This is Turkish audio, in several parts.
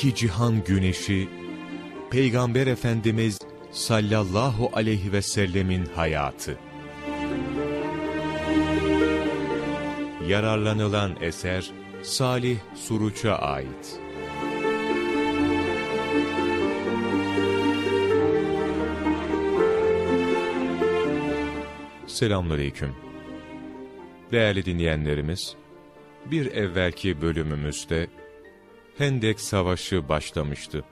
iki cihan güneşi, Peygamber Efendimiz sallallahu aleyhi ve sellemin hayatı. Yararlanılan eser Salih Suruç'a ait. Selamünaleyküm. Değerli dinleyenlerimiz, bir evvelki bölümümüzde Hendek Savaşı başlamıştı.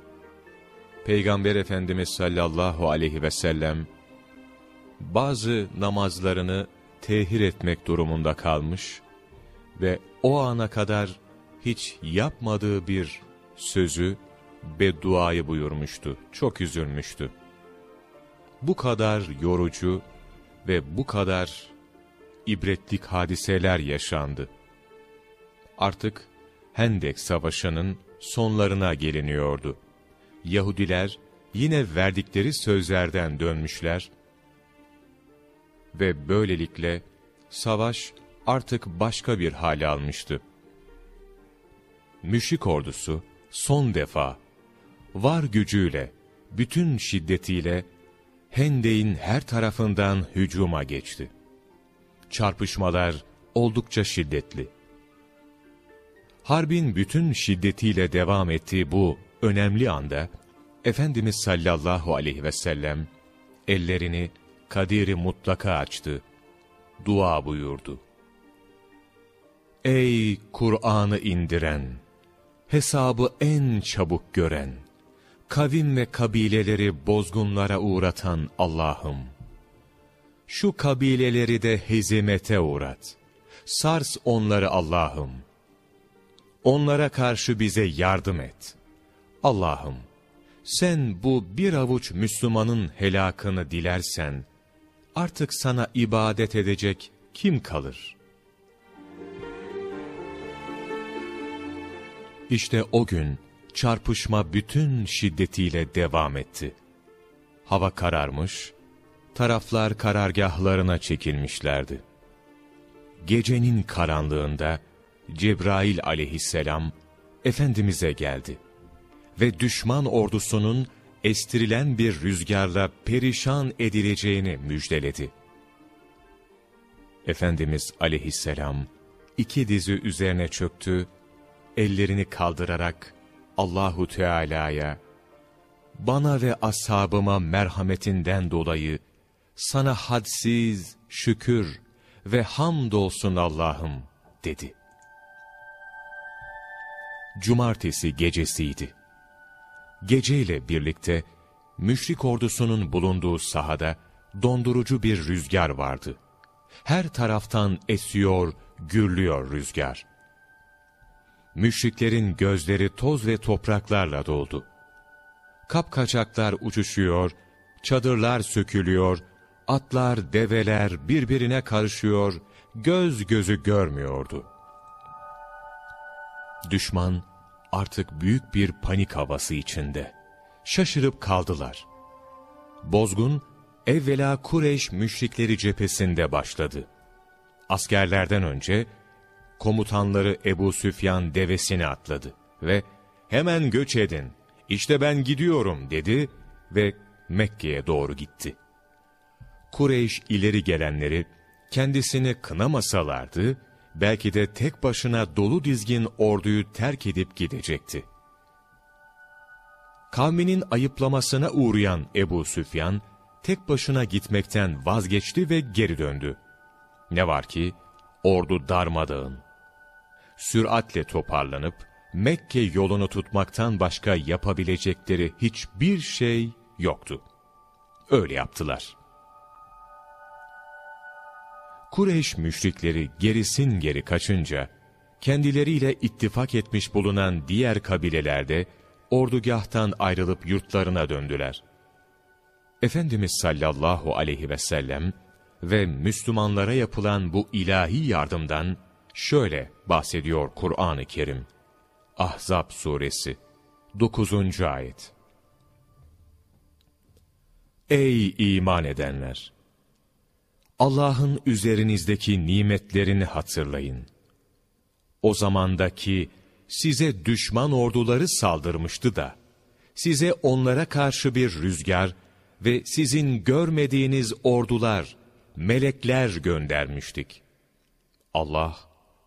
Peygamber Efendimiz sallallahu aleyhi ve sellem bazı namazlarını tehir etmek durumunda kalmış ve o ana kadar hiç yapmadığı bir sözü bedduayı buyurmuştu. Çok üzülmüştü. Bu kadar yorucu ve bu kadar ibretlik hadiseler yaşandı. Artık Hendek Savaşı'nın sonlarına geliniyordu. Yahudiler yine verdikleri sözlerden dönmüşler ve böylelikle savaş artık başka bir hale almıştı. Müşrik ordusu son defa var gücüyle, bütün şiddetiyle Hendek'in her tarafından hücuma geçti. Çarpışmalar oldukça şiddetli. Harbin bütün şiddetiyle devam ettiği bu önemli anda, Efendimiz sallallahu aleyhi ve sellem, ellerini kadiri mutlaka açtı, dua buyurdu. Ey Kur'an'ı indiren, hesabı en çabuk gören, kavim ve kabileleri bozgunlara uğratan Allah'ım, şu kabileleri de hezimete uğrat, sars onları Allah'ım, onlara karşı bize yardım et. Allah'ım, sen bu bir avuç Müslümanın helakını dilersen, artık sana ibadet edecek kim kalır? İşte o gün çarpışma bütün şiddetiyle devam etti. Hava kararmış, taraflar karargahlarına çekilmişlerdi. Gecenin karanlığında Cebrail aleyhisselam Efendimiz'e geldi ve düşman ordusunun estirilen bir rüzgarla perişan edileceğini müjdeledi. Efendimiz aleyhisselam iki dizi üzerine çöktü, ellerini kaldırarak Allahu Teala'ya bana ve ashabıma merhametinden dolayı sana hadsiz şükür ve hamdolsun Allah'ım dedi. Cumartesi gecesiydi. Geceyle birlikte müşrik ordusunun bulunduğu sahada dondurucu bir rüzgar vardı. Her taraftan esiyor, gürlüyor rüzgar. Müşriklerin gözleri toz ve topraklarla doldu. Kapkaçaklar uçuşuyor, çadırlar sökülüyor, atlar, develer birbirine karışıyor, göz gözü görmüyordu. Düşman artık büyük bir panik havası içinde. Şaşırıp kaldılar. Bozgun, evvela Kureyş müşrikleri cephesinde başladı. Askerlerden önce, komutanları Ebu Süfyan devesine atladı ve hemen göç edin, işte ben gidiyorum dedi ve Mekke'ye doğru gitti. Kureyş ileri gelenleri kendisini kınamasalardı, belki de tek başına dolu dizgin orduyu terk edip gidecekti. Kavminin ayıplamasına uğrayan Ebu Süfyan, tek başına gitmekten vazgeçti ve geri döndü. Ne var ki, ordu darmadağın. Süratle toparlanıp, Mekke yolunu tutmaktan başka yapabilecekleri hiçbir şey yoktu. Öyle yaptılar. Kureyş müşrikleri gerisin geri kaçınca, kendileriyle ittifak etmiş bulunan diğer kabilelerde, ordugahtan ayrılıp yurtlarına döndüler. Efendimiz sallallahu aleyhi ve sellem ve Müslümanlara yapılan bu ilahi yardımdan şöyle bahsediyor Kur'an-ı Kerim. Ahzab suresi 9. ayet. Ey iman edenler! Allah'ın üzerinizdeki nimetlerini hatırlayın. O zamandaki size düşman orduları saldırmıştı da, size onlara karşı bir rüzgar ve sizin görmediğiniz ordular, melekler göndermiştik. Allah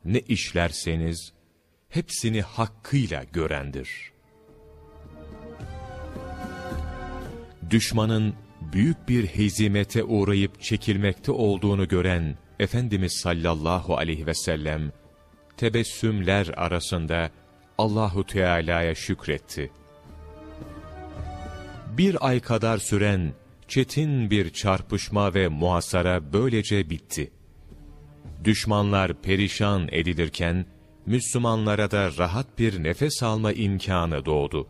ne işlerseniz hepsini hakkıyla görendir. Düşmanın büyük bir hezimete uğrayıp çekilmekte olduğunu gören Efendimiz sallallahu aleyhi ve sellem tebessümler arasında Allahu Teala'ya şükretti. Bir ay kadar süren çetin bir çarpışma ve muhasara böylece bitti. Düşmanlar perişan edilirken, Müslümanlara da rahat bir nefes alma imkanı doğdu.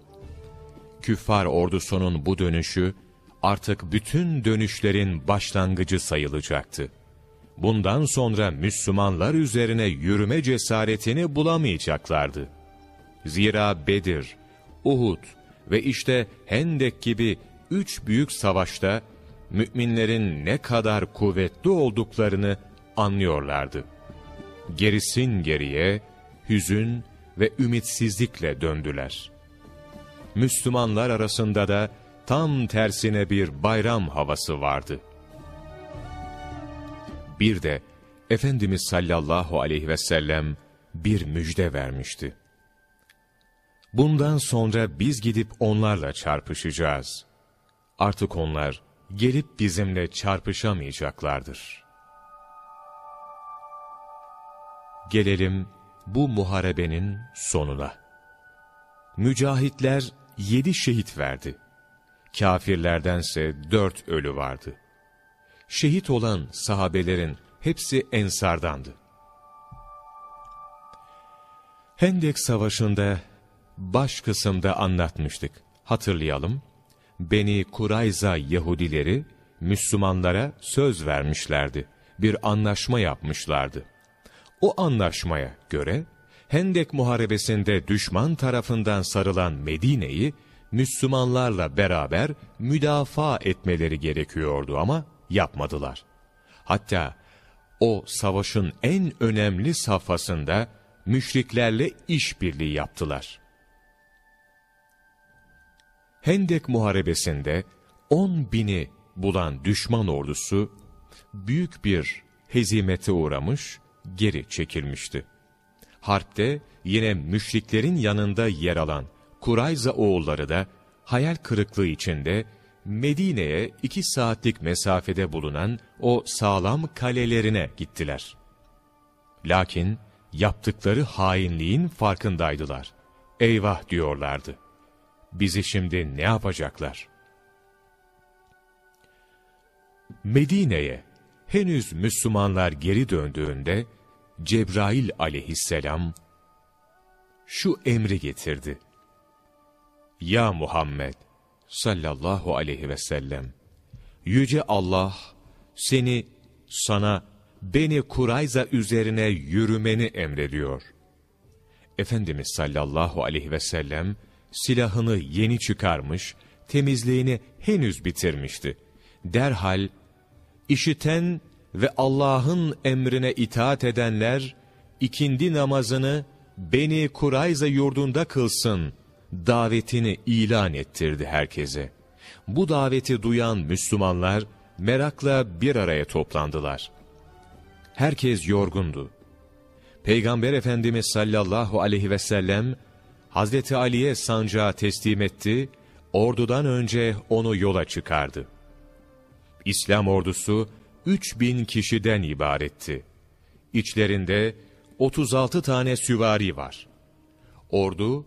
Küffar ordusunun bu dönüşü, artık bütün dönüşlerin başlangıcı sayılacaktı. Bundan sonra Müslümanlar üzerine yürüme cesaretini bulamayacaklardı. Zira Bedir, Uhud ve işte Hendek gibi üç büyük savaşta müminlerin ne kadar kuvvetli olduklarını anlıyorlardı. Gerisin geriye hüzün ve ümitsizlikle döndüler. Müslümanlar arasında da tam tersine bir bayram havası vardı. Bir de Efendimiz sallallahu aleyhi ve sellem bir müjde vermişti. Bundan sonra biz gidip onlarla çarpışacağız. Artık onlar gelip bizimle çarpışamayacaklardır. Gelelim bu muharebenin sonuna. Mücahitler yedi şehit verdi. Kafirlerdense dört ölü vardı. Şehit olan sahabelerin hepsi ensardandı. Hendek Savaşı'nda baş kısımda anlatmıştık. Hatırlayalım. Beni Kurayza Yahudileri Müslümanlara söz vermişlerdi. Bir anlaşma yapmışlardı. O anlaşmaya göre Hendek Muharebesi'nde düşman tarafından sarılan Medine'yi Müslümanlarla beraber müdafaa etmeleri gerekiyordu ama yapmadılar. Hatta o savaşın en önemli safhasında müşriklerle işbirliği yaptılar. Hendek Muharebesi'nde on bini bulan düşman ordusu büyük bir hezimete uğramış geri çekilmişti. Harpte yine müşriklerin yanında yer alan Kurayza oğulları da hayal kırıklığı içinde Medine'ye iki saatlik mesafede bulunan o sağlam kalelerine gittiler. Lakin yaptıkları hainliğin farkındaydılar. Eyvah diyorlardı. Bizi şimdi ne yapacaklar? Medine'ye henüz Müslümanlar geri döndüğünde Cebrail aleyhisselam şu emri getirdi. Ya Muhammed sallallahu aleyhi ve sellem Yüce Allah seni sana Beni Kurayza üzerine yürümeni emrediyor. Efendimiz sallallahu aleyhi ve sellem silahını yeni çıkarmış, temizliğini henüz bitirmişti. Derhal işiten ve Allah'ın emrine itaat edenler, ikindi namazını Beni Kurayza yurdunda kılsın, davetini ilan ettirdi herkese. Bu daveti duyan Müslümanlar, merakla bir araya toplandılar. Herkes yorgundu. Peygamber Efendimiz sallallahu aleyhi ve sellem, Hazreti Ali'ye sancağı teslim etti, ordudan önce onu yola çıkardı. İslam ordusu, 3000 kişiden ibaretti. İçlerinde 36 tane süvari var. Ordu,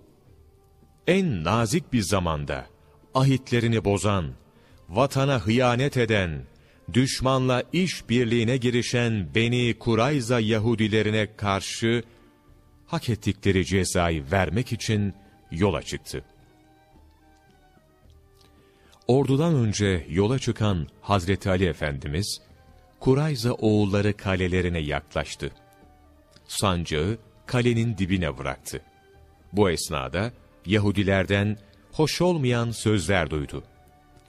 en nazik bir zamanda, ahitlerini bozan, vatana hıyanet eden, düşmanla iş birliğine girişen Beni Kurayza Yahudilerine karşı, hak ettikleri cezayı vermek için yola çıktı. Ordudan önce yola çıkan Hazreti Ali Efendimiz, Kurayza oğulları kalelerine yaklaştı. Sancağı kalenin dibine bıraktı. Bu esnada Yahudilerden hoş olmayan sözler duydu.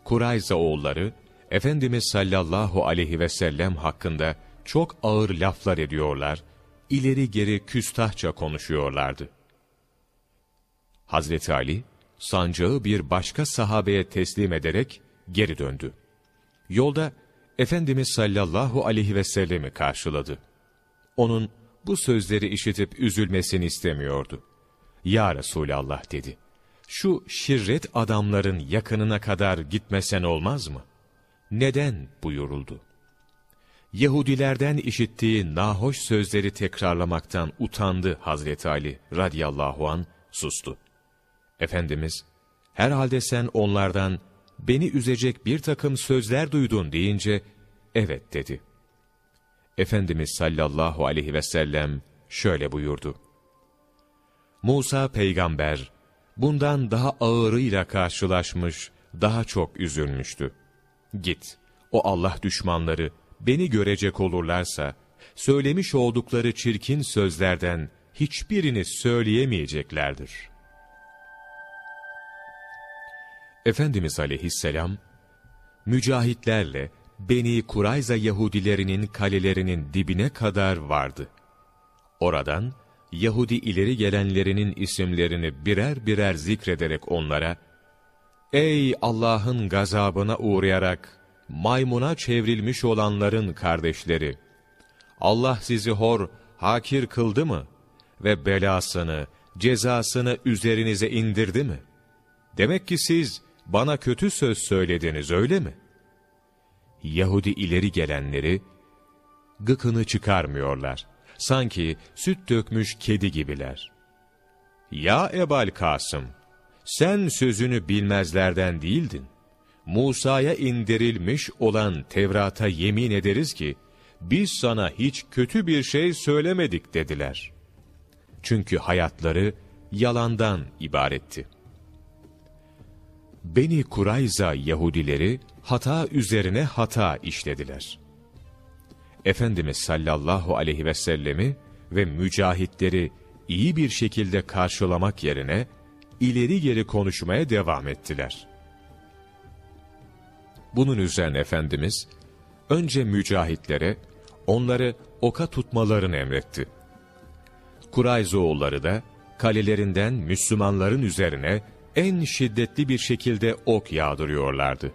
Kurayza oğulları, Efendimiz sallallahu aleyhi ve sellem hakkında çok ağır laflar ediyorlar, ileri geri küstahça konuşuyorlardı. Hazreti Ali, sancağı bir başka sahabeye teslim ederek geri döndü. Yolda Efendimiz sallallahu aleyhi ve sellemi karşıladı. Onun bu sözleri işitip üzülmesini istemiyordu. Ya Resulallah dedi. Şu şirret adamların yakınına kadar gitmesen olmaz mı? Neden buyuruldu? Yahudilerden işittiği nahoş sözleri tekrarlamaktan utandı Hazreti Ali radıyallahu an sustu. Efendimiz, herhalde sen onlardan beni üzecek bir takım sözler duydun deyince, evet dedi. Efendimiz sallallahu aleyhi ve sellem şöyle buyurdu. Musa peygamber, bundan daha ağırıyla karşılaşmış, daha çok üzülmüştü. Git, o Allah düşmanları beni görecek olurlarsa, söylemiş oldukları çirkin sözlerden hiçbirini söyleyemeyeceklerdir. Efendimiz aleyhisselam, mücahitlerle Beni Kurayza Yahudilerinin kalelerinin dibine kadar vardı. Oradan, Yahudi ileri gelenlerinin isimlerini birer birer zikrederek onlara, Ey Allah'ın gazabına uğrayarak maymuna çevrilmiş olanların kardeşleri! Allah sizi hor, hakir kıldı mı? Ve belasını, cezasını üzerinize indirdi mi? Demek ki siz bana kötü söz söylediniz öyle mi? Yahudi ileri gelenleri, gıkını çıkarmıyorlar. Sanki süt dökmüş kedi gibiler. Ya Ebal Kasım, sen sözünü bilmezlerden değildin. Musa'ya indirilmiş olan Tevrat'a yemin ederiz ki, biz sana hiç kötü bir şey söylemedik dediler. Çünkü hayatları yalandan ibaretti. Beni Kurayza Yahudileri hata üzerine hata işlediler. Efendimiz sallallahu aleyhi ve sellemi ve mücahitleri iyi bir şekilde karşılamak yerine ileri geri konuşmaya devam ettiler. Bunun üzerine Efendimiz önce mücahitlere onları oka tutmalarını emretti. Kurayzoğulları da kalelerinden Müslümanların üzerine en şiddetli bir şekilde ok yağdırıyorlardı.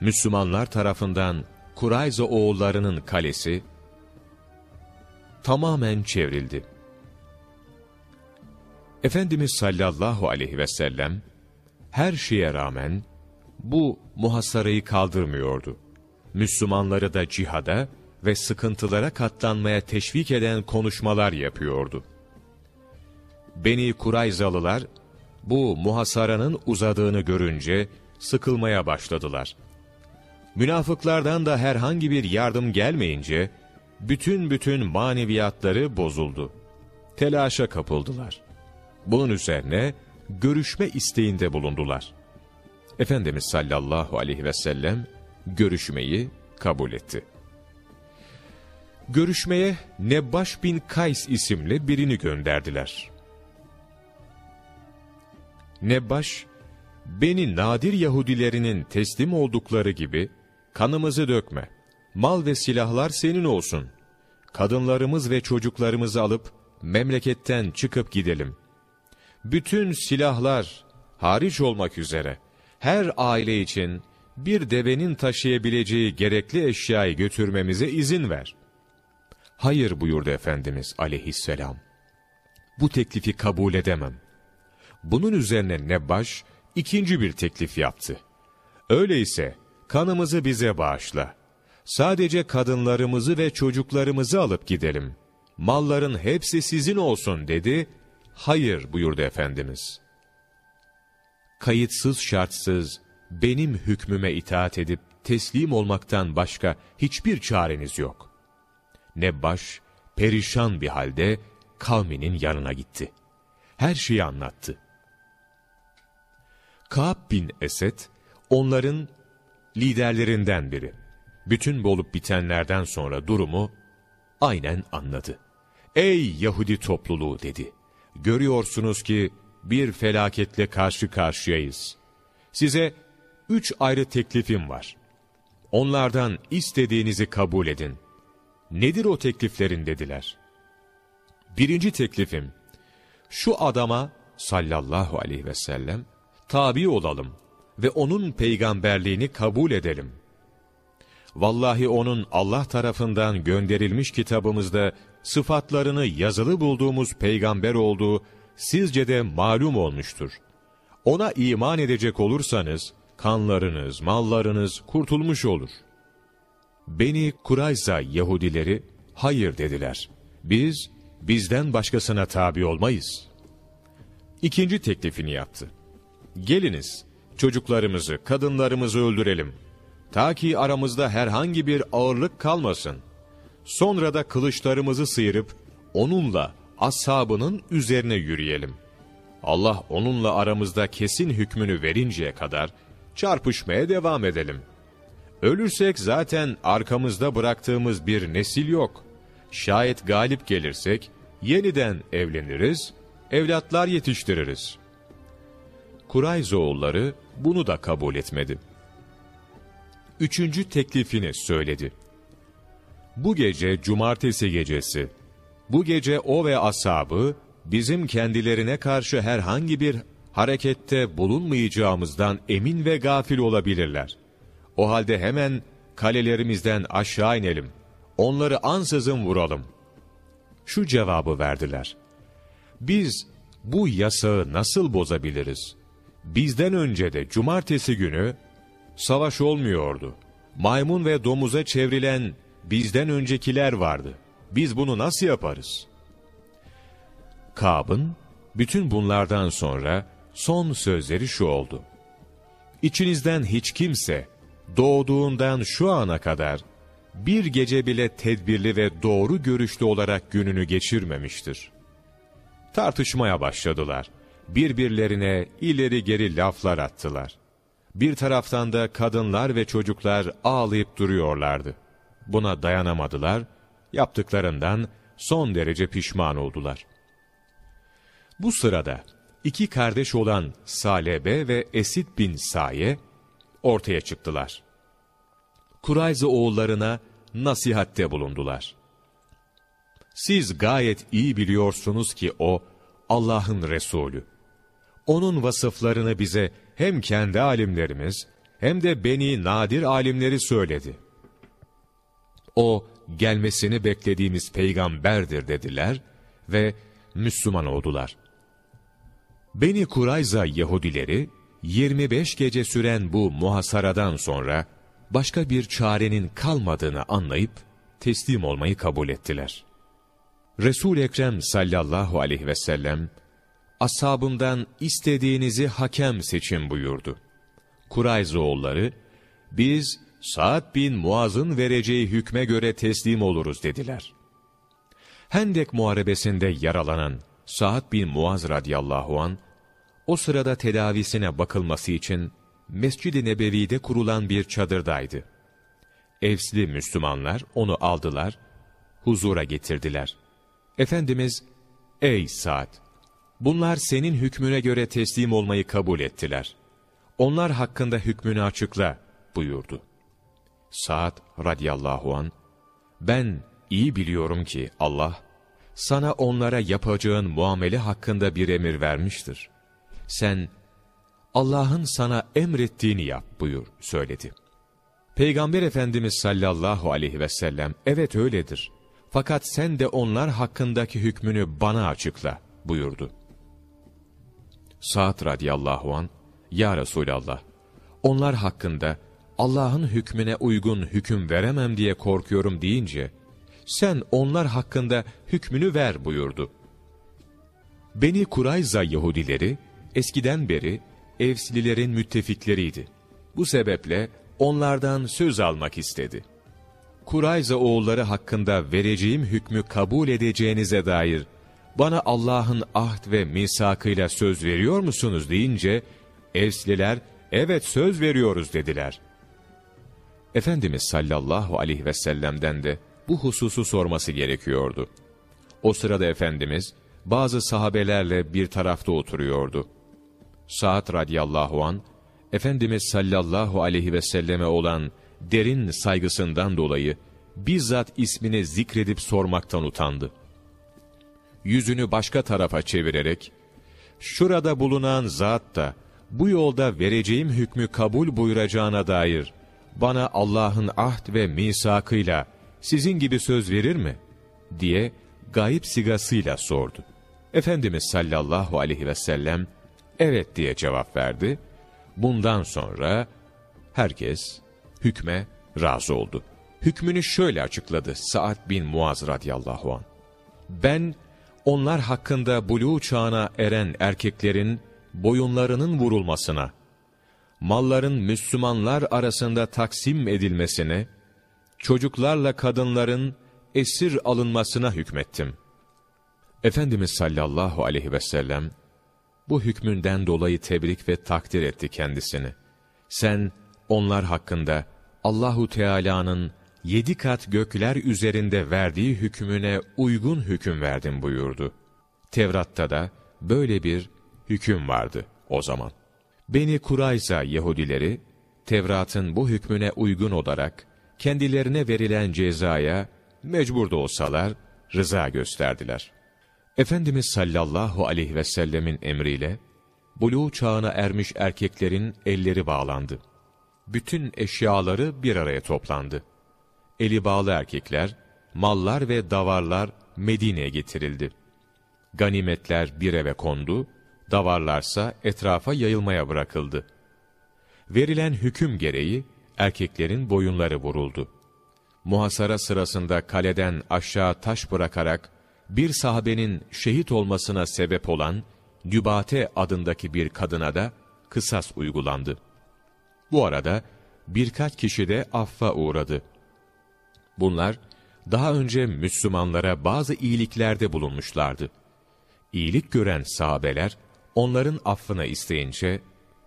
Müslümanlar tarafından Kurayza oğullarının kalesi tamamen çevrildi. Efendimiz sallallahu aleyhi ve sellem her şeye rağmen bu muhasarayı kaldırmıyordu. Müslümanları da cihada ve sıkıntılara katlanmaya teşvik eden konuşmalar yapıyordu. Beni Kurayzalılar bu muhasaranın uzadığını görünce sıkılmaya başladılar. Münafıklardan da herhangi bir yardım gelmeyince bütün bütün maneviyatları bozuldu. Telaşa kapıldılar. Bunun üzerine görüşme isteğinde bulundular. Efendimiz sallallahu aleyhi ve sellem görüşmeyi kabul etti. Görüşmeye Nebbaş bin Kays isimli birini gönderdiler. Nebbaş, beni nadir Yahudilerinin teslim oldukları gibi, kanımızı dökme, mal ve silahlar senin olsun. Kadınlarımız ve çocuklarımızı alıp, memleketten çıkıp gidelim. Bütün silahlar, hariç olmak üzere, her aile için bir devenin taşıyabileceği gerekli eşyayı götürmemize izin ver. Hayır buyurdu Efendimiz aleyhisselam. Bu teklifi kabul edemem. Bunun üzerine Nebbaş ikinci bir teklif yaptı. Öyleyse kanımızı bize bağışla. Sadece kadınlarımızı ve çocuklarımızı alıp gidelim. Malların hepsi sizin olsun dedi. Hayır buyurdu Efendimiz. Kayıtsız şartsız benim hükmüme itaat edip teslim olmaktan başka hiçbir çareniz yok. Nebbaş perişan bir halde kavminin yanına gitti. Her şeyi anlattı. Kaab bin Esed, onların liderlerinden biri. Bütün bolup bitenlerden sonra durumu aynen anladı. Ey Yahudi topluluğu dedi. Görüyorsunuz ki bir felaketle karşı karşıyayız. Size üç ayrı teklifim var. Onlardan istediğinizi kabul edin. Nedir o tekliflerin dediler. Birinci teklifim, Şu adama sallallahu aleyhi ve sellem tabi olalım ve onun peygamberliğini kabul edelim. Vallahi onun Allah tarafından gönderilmiş kitabımızda sıfatlarını yazılı bulduğumuz peygamber olduğu sizce de malum olmuştur. Ona iman edecek olursanız, kanlarınız, mallarınız kurtulmuş olur. Beni Kurayza Yahudileri, hayır dediler. Biz, bizden başkasına tabi olmayız. İkinci teklifini yaptı. Geliniz, çocuklarımızı, kadınlarımızı öldürelim. Ta ki aramızda herhangi bir ağırlık kalmasın. Sonra da kılıçlarımızı sıyırıp, onunla, ashabının üzerine yürüyelim. Allah onunla aramızda kesin hükmünü verinceye kadar, çarpışmaya devam edelim. Ölürsek zaten arkamızda bıraktığımız bir nesil yok. Şayet galip gelirsek, yeniden evleniriz, evlatlar yetiştiririz. Kurayzoğulları bunu da kabul etmedi. Üçüncü teklifini söyledi. Bu gece cumartesi gecesi. Bu gece o ve ashabı bizim kendilerine karşı herhangi bir harekette bulunmayacağımızdan emin ve gafil olabilirler. O halde hemen kalelerimizden aşağı inelim. Onları ansızın vuralım. Şu cevabı verdiler. Biz bu yasağı nasıl bozabiliriz? Bizden önce de cumartesi günü savaş olmuyordu. Maymun ve domuza çevrilen bizden öncekiler vardı. Biz bunu nasıl yaparız? Kab'ın bütün bunlardan sonra son sözleri şu oldu. İçinizden hiç kimse doğduğundan şu ana kadar bir gece bile tedbirli ve doğru görüşlü olarak gününü geçirmemiştir. Tartışmaya başladılar. Birbirlerine ileri geri laflar attılar. Bir taraftan da kadınlar ve çocuklar ağlayıp duruyorlardı. Buna dayanamadılar, yaptıklarından son derece pişman oldular. Bu sırada iki kardeş olan Salebe ve Esid bin Saye ortaya çıktılar. Kurayza oğullarına nasihatte bulundular. Siz gayet iyi biliyorsunuz ki o Allah'ın Resulü. Onun vasıflarını bize hem kendi alimlerimiz hem de Beni Nadir alimleri söyledi. O gelmesini beklediğimiz peygamberdir dediler ve Müslüman oldular. Beni Kurayza Yahudileri 25 gece süren bu muhasaradan sonra başka bir çarenin kalmadığını anlayıp teslim olmayı kabul ettiler. resul Ekrem sallallahu aleyhi ve sellem ashabımdan istediğinizi hakem seçin buyurdu. Kurayzoğulları biz Sa'd bin Muaz'ın vereceği hükme göre teslim oluruz dediler. Hendek muharebesinde yaralanan Sa'd bin Muaz radıyallahu an o sırada tedavisine bakılması için Mescid-i Nebevi'de kurulan bir çadırdaydı. Evsli Müslümanlar onu aldılar, huzura getirdiler. Efendimiz, ey Sa'd! Bunlar senin hükmüne göre teslim olmayı kabul ettiler. Onlar hakkında hükmünü açıkla buyurdu. Sa'd radıyallahu an ben iyi biliyorum ki Allah sana onlara yapacağın muamele hakkında bir emir vermiştir. Sen Allah'ın sana emrettiğini yap buyur söyledi. Peygamber Efendimiz sallallahu aleyhi ve sellem evet öyledir. Fakat sen de onlar hakkındaki hükmünü bana açıkla buyurdu. Sa'd radıyallahu an Ya Resulallah onlar hakkında Allah'ın hükmüne uygun hüküm veremem diye korkuyorum deyince, sen onlar hakkında hükmünü ver buyurdu. Beni Kurayza Yahudileri, eskiden beri Evslilerin müttefikleriydi. Bu sebeple onlardan söz almak istedi. Kurayza oğulları hakkında vereceğim hükmü kabul edeceğinize dair bana Allah'ın ahd ve misakıyla söz veriyor musunuz deyince, Evsliler evet söz veriyoruz dediler. Efendimiz sallallahu aleyhi ve sellem'den de bu hususu sorması gerekiyordu. O sırada Efendimiz bazı sahabelerle bir tarafta oturuyordu. Sa'd radıyallahu an Efendimiz sallallahu aleyhi ve selleme olan derin saygısından dolayı bizzat ismini zikredip sormaktan utandı. Yüzünü başka tarafa çevirerek, şurada bulunan zat da bu yolda vereceğim hükmü kabul buyuracağına dair bana Allah'ın ahd ve misakıyla sizin gibi söz verir mi? diye gayip sigasıyla sordu. Efendimiz sallallahu aleyhi ve sellem evet diye cevap verdi. Bundan sonra herkes hükme razı oldu. Hükmünü şöyle açıkladı Sa'd bin Muaz radıyallahu an. Ben onlar hakkında buluğ çağına eren erkeklerin boyunlarının vurulmasına, malların Müslümanlar arasında taksim edilmesine, çocuklarla kadınların esir alınmasına hükmettim. Efendimiz sallallahu aleyhi ve sellem, bu hükmünden dolayı tebrik ve takdir etti kendisini. Sen onlar hakkında Allahu Teala'nın yedi kat gökler üzerinde verdiği hükmüne uygun hüküm verdin buyurdu. Tevrat'ta da böyle bir hüküm vardı o zaman. Beni Kurayza Yahudileri, Tevrat'ın bu hükmüne uygun olarak, kendilerine verilen cezaya, mecbur da olsalar, rıza gösterdiler. Efendimiz sallallahu aleyhi ve sellemin emriyle, buluğ çağına ermiş erkeklerin elleri bağlandı. Bütün eşyaları bir araya toplandı. Eli bağlı erkekler, mallar ve davarlar Medine'ye getirildi. Ganimetler bir eve kondu, davarlarsa etrafa yayılmaya bırakıldı. Verilen hüküm gereği erkeklerin boyunları vuruldu. Muhasara sırasında kaleden aşağı taş bırakarak bir sahabenin şehit olmasına sebep olan Dübate adındaki bir kadına da kısas uygulandı. Bu arada birkaç kişi de affa uğradı. Bunlar daha önce Müslümanlara bazı iyiliklerde bulunmuşlardı. İyilik gören sahabeler onların affını isteyince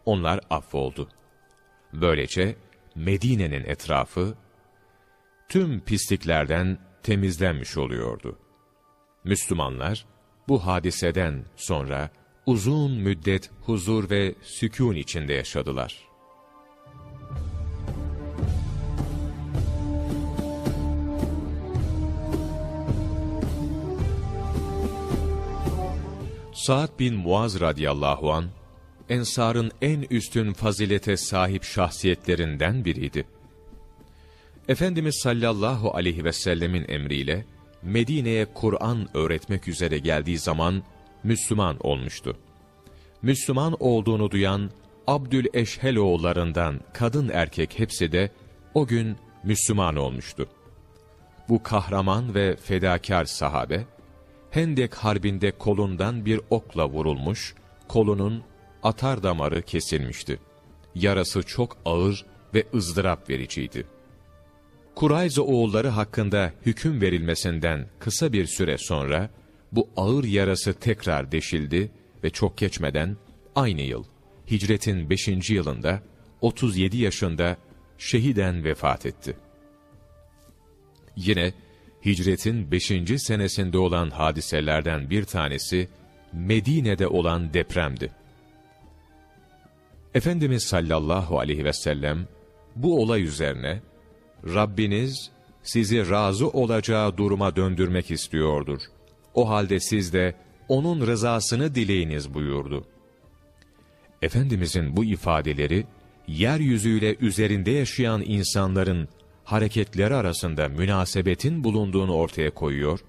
onlar affoldu. Böylece Medine'nin etrafı tüm pisliklerden temizlenmiş oluyordu. Müslümanlar bu hadiseden sonra uzun müddet huzur ve sükun içinde yaşadılar. Sa'd bin Muaz radıyallahu an Ensar'ın en üstün fazilete sahip şahsiyetlerinden biriydi. Efendimiz sallallahu aleyhi ve sellemin emriyle Medine'ye Kur'an öğretmek üzere geldiği zaman Müslüman olmuştu. Müslüman olduğunu duyan Abdül Eşheloğullarından kadın erkek hepsi de o gün Müslüman olmuştu. Bu kahraman ve fedakar sahabe, Hendek harbinde kolundan bir okla vurulmuş, kolunun atar damarı kesilmişti. Yarası çok ağır ve ızdırap vericiydi. Kurayza oğulları hakkında hüküm verilmesinden kısa bir süre sonra, bu ağır yarası tekrar deşildi ve çok geçmeden aynı yıl, hicretin 5. yılında, 37 yaşında şehiden vefat etti. Yine hicretin 5. senesinde olan hadiselerden bir tanesi, Medine'de olan depremdi. Efendimiz sallallahu aleyhi ve sellem, bu olay üzerine, Rabbiniz sizi razı olacağı duruma döndürmek istiyordur. O halde siz de onun rızasını dileyiniz buyurdu. Efendimizin bu ifadeleri, yeryüzüyle üzerinde yaşayan insanların hareketleri arasında münasebetin bulunduğunu ortaya koyuyor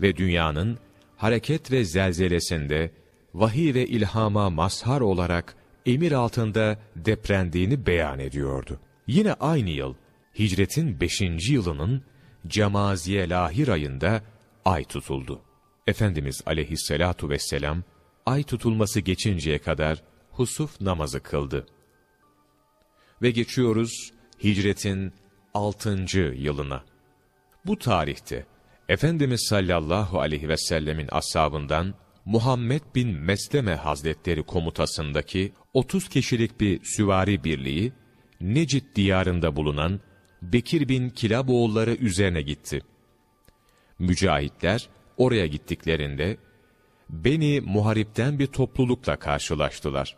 ve dünyanın hareket ve zelzelesinde vahiy ve ilhama mazhar olarak emir altında deprendiğini beyan ediyordu. Yine aynı yıl, hicretin 5. yılının Cemaziye lahir ayında ay tutuldu. Efendimiz aleyhissalatu vesselam, ay tutulması geçinceye kadar husuf namazı kıldı. Ve geçiyoruz hicretin 6. yılına. Bu tarihte Efendimiz sallallahu aleyhi ve sellemin ashabından Muhammed bin Mesleme Hazretleri komutasındaki 30 kişilik bir süvari birliği Necid diyarında bulunan Bekir bin Kilaboğulları üzerine gitti. Mücahitler oraya gittiklerinde Beni Muharip'ten bir toplulukla karşılaştılar.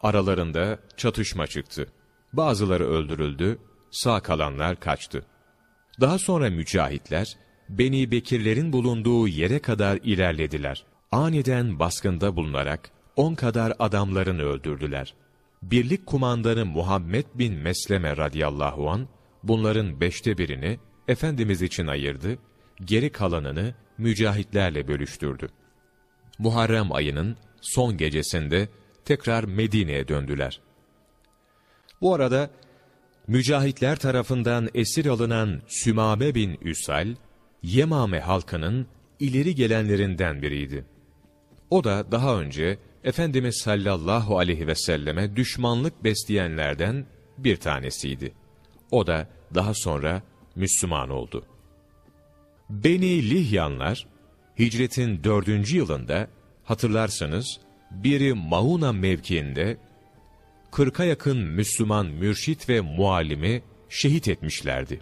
Aralarında çatışma çıktı. Bazıları öldürüldü, sağ kalanlar kaçtı. Daha sonra mücahitler Beni Bekirlerin bulunduğu yere kadar ilerlediler. Aniden baskında bulunarak on kadar adamlarını öldürdüler. Birlik kumandanı Muhammed bin Mesleme radıyallahu an bunların beşte birini Efendimiz için ayırdı, geri kalanını mücahitlerle bölüştürdü. Muharrem ayının son gecesinde tekrar Medine'ye döndüler. Bu arada mücahitler tarafından esir alınan Sümame bin Üsal, Yemame halkının ileri gelenlerinden biriydi. O da daha önce Efendimiz sallallahu aleyhi ve selleme düşmanlık besleyenlerden bir tanesiydi. O da daha sonra Müslüman oldu. Beni Lihyanlar, hicretin dördüncü yılında, hatırlarsanız, biri Mauna mevkiinde, kırka yakın Müslüman mürşit ve muallimi şehit etmişlerdi.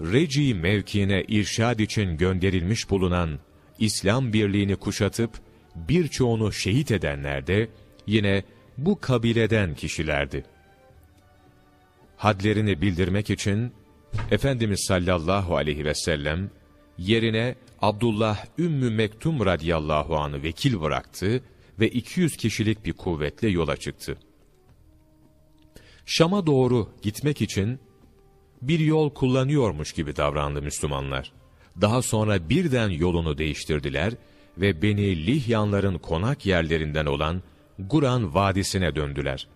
Reci mevkiine irşad için gönderilmiş bulunan İslam birliğini kuşatıp birçoğunu şehit edenler de yine bu kabileden kişilerdi. Hadlerini bildirmek için Efendimiz sallallahu aleyhi ve sellem yerine Abdullah Ümmü Mektum radiyallahu anı vekil bıraktı ve 200 kişilik bir kuvvetle yola çıktı. Şam'a doğru gitmek için bir yol kullanıyormuş gibi davrandı Müslümanlar. Daha sonra birden yolunu değiştirdiler ve Beni Lihyanların konak yerlerinden olan Guran Vadisi'ne döndüler.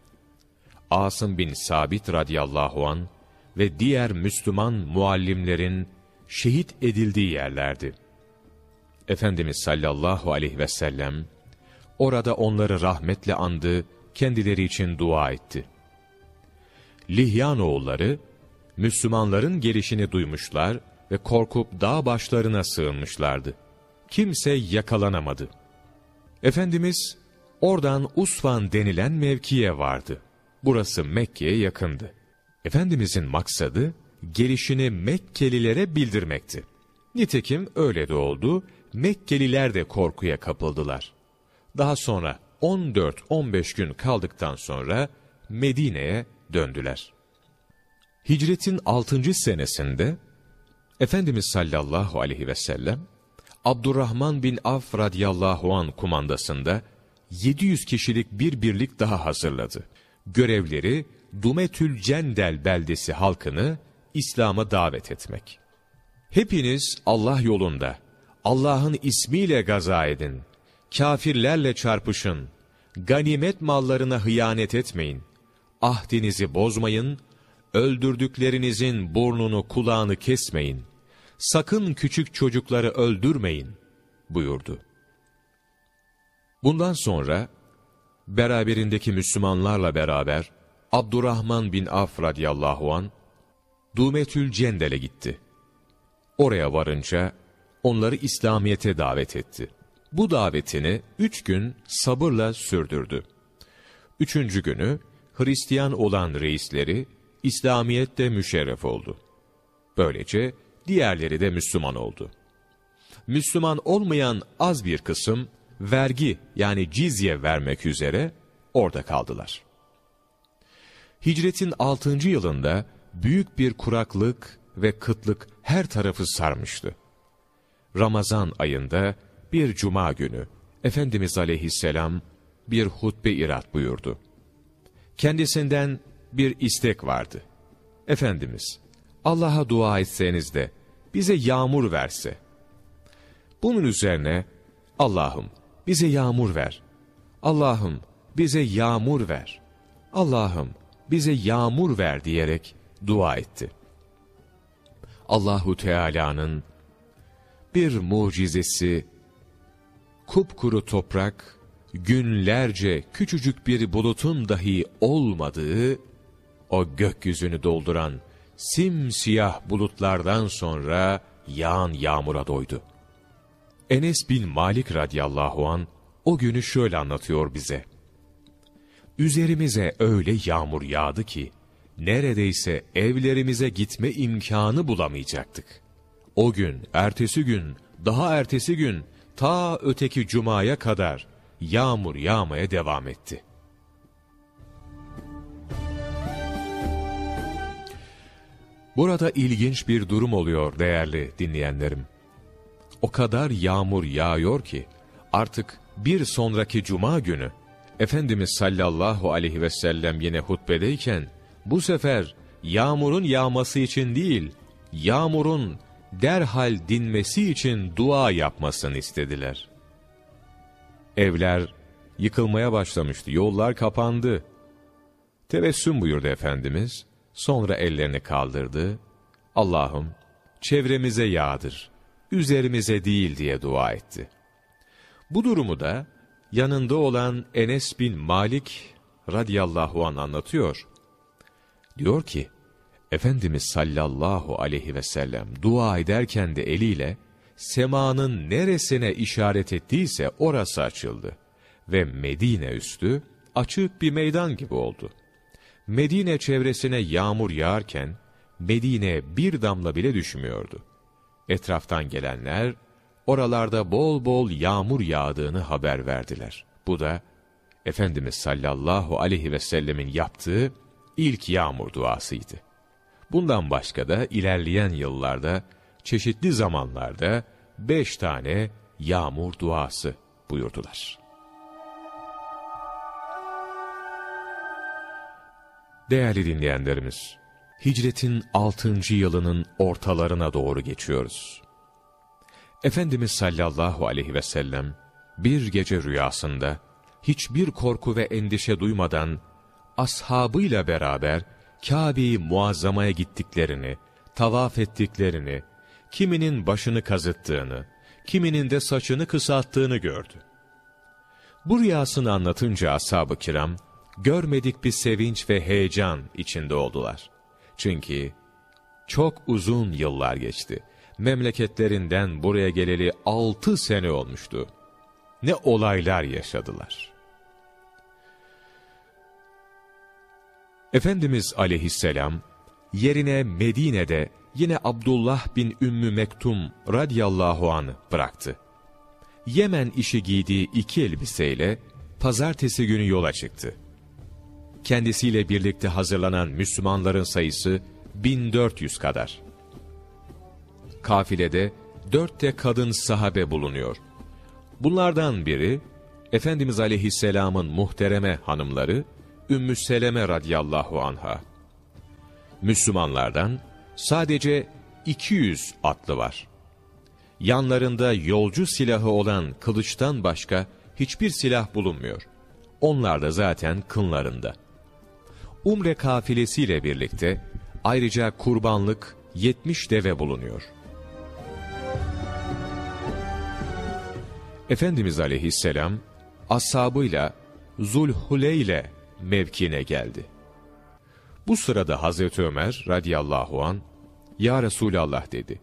Asım bin Sabit radıyallahu an ve diğer Müslüman muallimlerin şehit edildiği yerlerdi. Efendimiz sallallahu aleyhi ve sellem orada onları rahmetle andı, kendileri için dua etti. Lihyan oğulları Müslümanların gelişini duymuşlar ve korkup dağ başlarına sığınmışlardı. Kimse yakalanamadı. Efendimiz oradan Usfan denilen mevkiye vardı. Burası Mekke'ye yakındı. Efendimizin maksadı gelişini Mekkelilere bildirmekti. Nitekim öyle de oldu, Mekkeliler de korkuya kapıldılar. Daha sonra 14-15 gün kaldıktan sonra Medine'ye döndüler. Hicretin 6. senesinde Efendimiz sallallahu aleyhi ve sellem Abdurrahman bin Af radıyallahu an kumandasında 700 kişilik bir birlik daha hazırladı. Görevleri Dumetül Cendel beldesi halkını İslam'a davet etmek. Hepiniz Allah yolunda, Allah'ın ismiyle gaza edin, kafirlerle çarpışın, ganimet mallarına hıyanet etmeyin, ahdinizi bozmayın, öldürdüklerinizin burnunu kulağını kesmeyin, sakın küçük çocukları öldürmeyin buyurdu. Bundan sonra beraberindeki Müslümanlarla beraber Abdurrahman bin Af radıyallahu an Dumetül Cendel'e gitti. Oraya varınca onları İslamiyet'e davet etti. Bu davetini üç gün sabırla sürdürdü. Üçüncü günü Hristiyan olan reisleri İslamiyet'te müşerref oldu. Böylece diğerleri de Müslüman oldu. Müslüman olmayan az bir kısım vergi yani cizye vermek üzere orada kaldılar. Hicretin 6. yılında büyük bir kuraklık ve kıtlık her tarafı sarmıştı. Ramazan ayında bir cuma günü Efendimiz aleyhisselam bir hutbe irat buyurdu. Kendisinden bir istek vardı. Efendimiz, Allah'a dua etseniz de bize yağmur verse. Bunun üzerine Allah'ım bize yağmur ver. Allah'ım bize yağmur ver. Allah'ım bize yağmur ver diyerek dua etti. Allahu Teala'nın bir mucizesi kupkuru toprak günlerce küçücük bir bulutun dahi olmadığı o gökyüzünü dolduran simsiyah bulutlardan sonra yağan yağmura doydu. Enes bin Malik radıyallahu an o günü şöyle anlatıyor bize. Üzerimize öyle yağmur yağdı ki, neredeyse evlerimize gitme imkanı bulamayacaktık. O gün, ertesi gün, daha ertesi gün, ta öteki cumaya kadar yağmur yağmaya devam etti. Burada ilginç bir durum oluyor değerli dinleyenlerim. o kadar yağmur yağıyor ki artık bir sonraki cuma günü Efendimiz sallallahu aleyhi ve sellem yine hutbedeyken bu sefer yağmurun yağması için değil, yağmurun derhal dinmesi için dua yapmasını istediler. Evler yıkılmaya başlamıştı, yollar kapandı. Tebessüm buyurdu Efendimiz, sonra ellerini kaldırdı. Allah'ım çevremize yağdır, üzerimize değil diye dua etti. Bu durumu da yanında olan Enes bin Malik radıyallahu an anlatıyor. Diyor ki, Efendimiz sallallahu aleyhi ve sellem dua ederken de eliyle semanın neresine işaret ettiyse orası açıldı ve Medine üstü açık bir meydan gibi oldu. Medine çevresine yağmur yağarken Medine bir damla bile düşmüyordu. Etraftan gelenler oralarda bol bol yağmur yağdığını haber verdiler. Bu da Efendimiz sallallahu aleyhi ve sellemin yaptığı ilk yağmur duasıydı. Bundan başka da ilerleyen yıllarda, çeşitli zamanlarda beş tane yağmur duası buyurdular. Değerli dinleyenlerimiz, hicretin altıncı yılının ortalarına doğru geçiyoruz. Efendimiz sallallahu aleyhi ve sellem bir gece rüyasında hiçbir korku ve endişe duymadan ashabıyla beraber Kabe'yi muazzamaya gittiklerini, tavaf ettiklerini, kiminin başını kazıttığını, kiminin de saçını kısalttığını gördü. Bu rüyasını anlatınca ashab-ı kiram, görmedik bir sevinç ve heyecan içinde oldular. Çünkü çok uzun yıllar geçti. Memleketlerinden buraya geleli altı sene olmuştu. Ne olaylar yaşadılar. Efendimiz aleyhisselam yerine Medine'de yine Abdullah bin Ümmü Mektum radiyallahu anı bıraktı. Yemen işi giydiği iki elbiseyle pazartesi günü yola çıktı. Kendisiyle birlikte hazırlanan Müslümanların sayısı 1400 kadar. Kafilede dört de kadın sahabe bulunuyor. Bunlardan biri, Efendimiz Aleyhisselam'ın muhtereme hanımları, Ümmü Seleme radıyallahu anha. Müslümanlardan sadece 200 atlı var. Yanlarında yolcu silahı olan kılıçtan başka hiçbir silah bulunmuyor. Onlar da zaten kınlarında. Umre kafilesiyle birlikte ayrıca kurbanlık 70 deve bulunuyor. Efendimiz aleyhisselam ashabıyla Zulhuleyle mevkine geldi. Bu sırada Hazreti Ömer radıyallahu an Ya Resulallah dedi.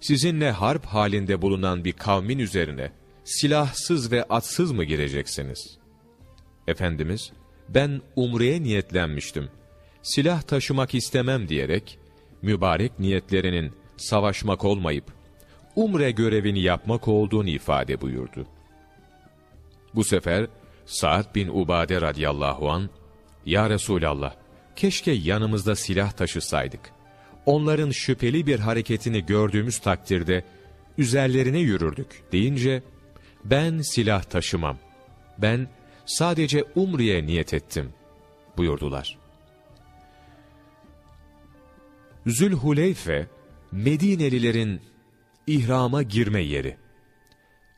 Sizinle harp halinde bulunan bir kavmin üzerine silahsız ve atsız mı gireceksiniz? Efendimiz, ben umreye niyetlenmiştim. Silah taşımak istemem diyerek, mübarek niyetlerinin savaşmak olmayıp, umre görevini yapmak olduğunu ifade buyurdu. Bu sefer, Sa'd bin Ubade radıyallahu an Ya Resulallah, keşke yanımızda silah taşısaydık. Onların şüpheli bir hareketini gördüğümüz takdirde üzerlerine yürürdük deyince, ben silah taşımam. Ben sadece Umri'ye niyet ettim buyurdular. Zülhuleyfe, Medinelilerin ihrama girme yeri.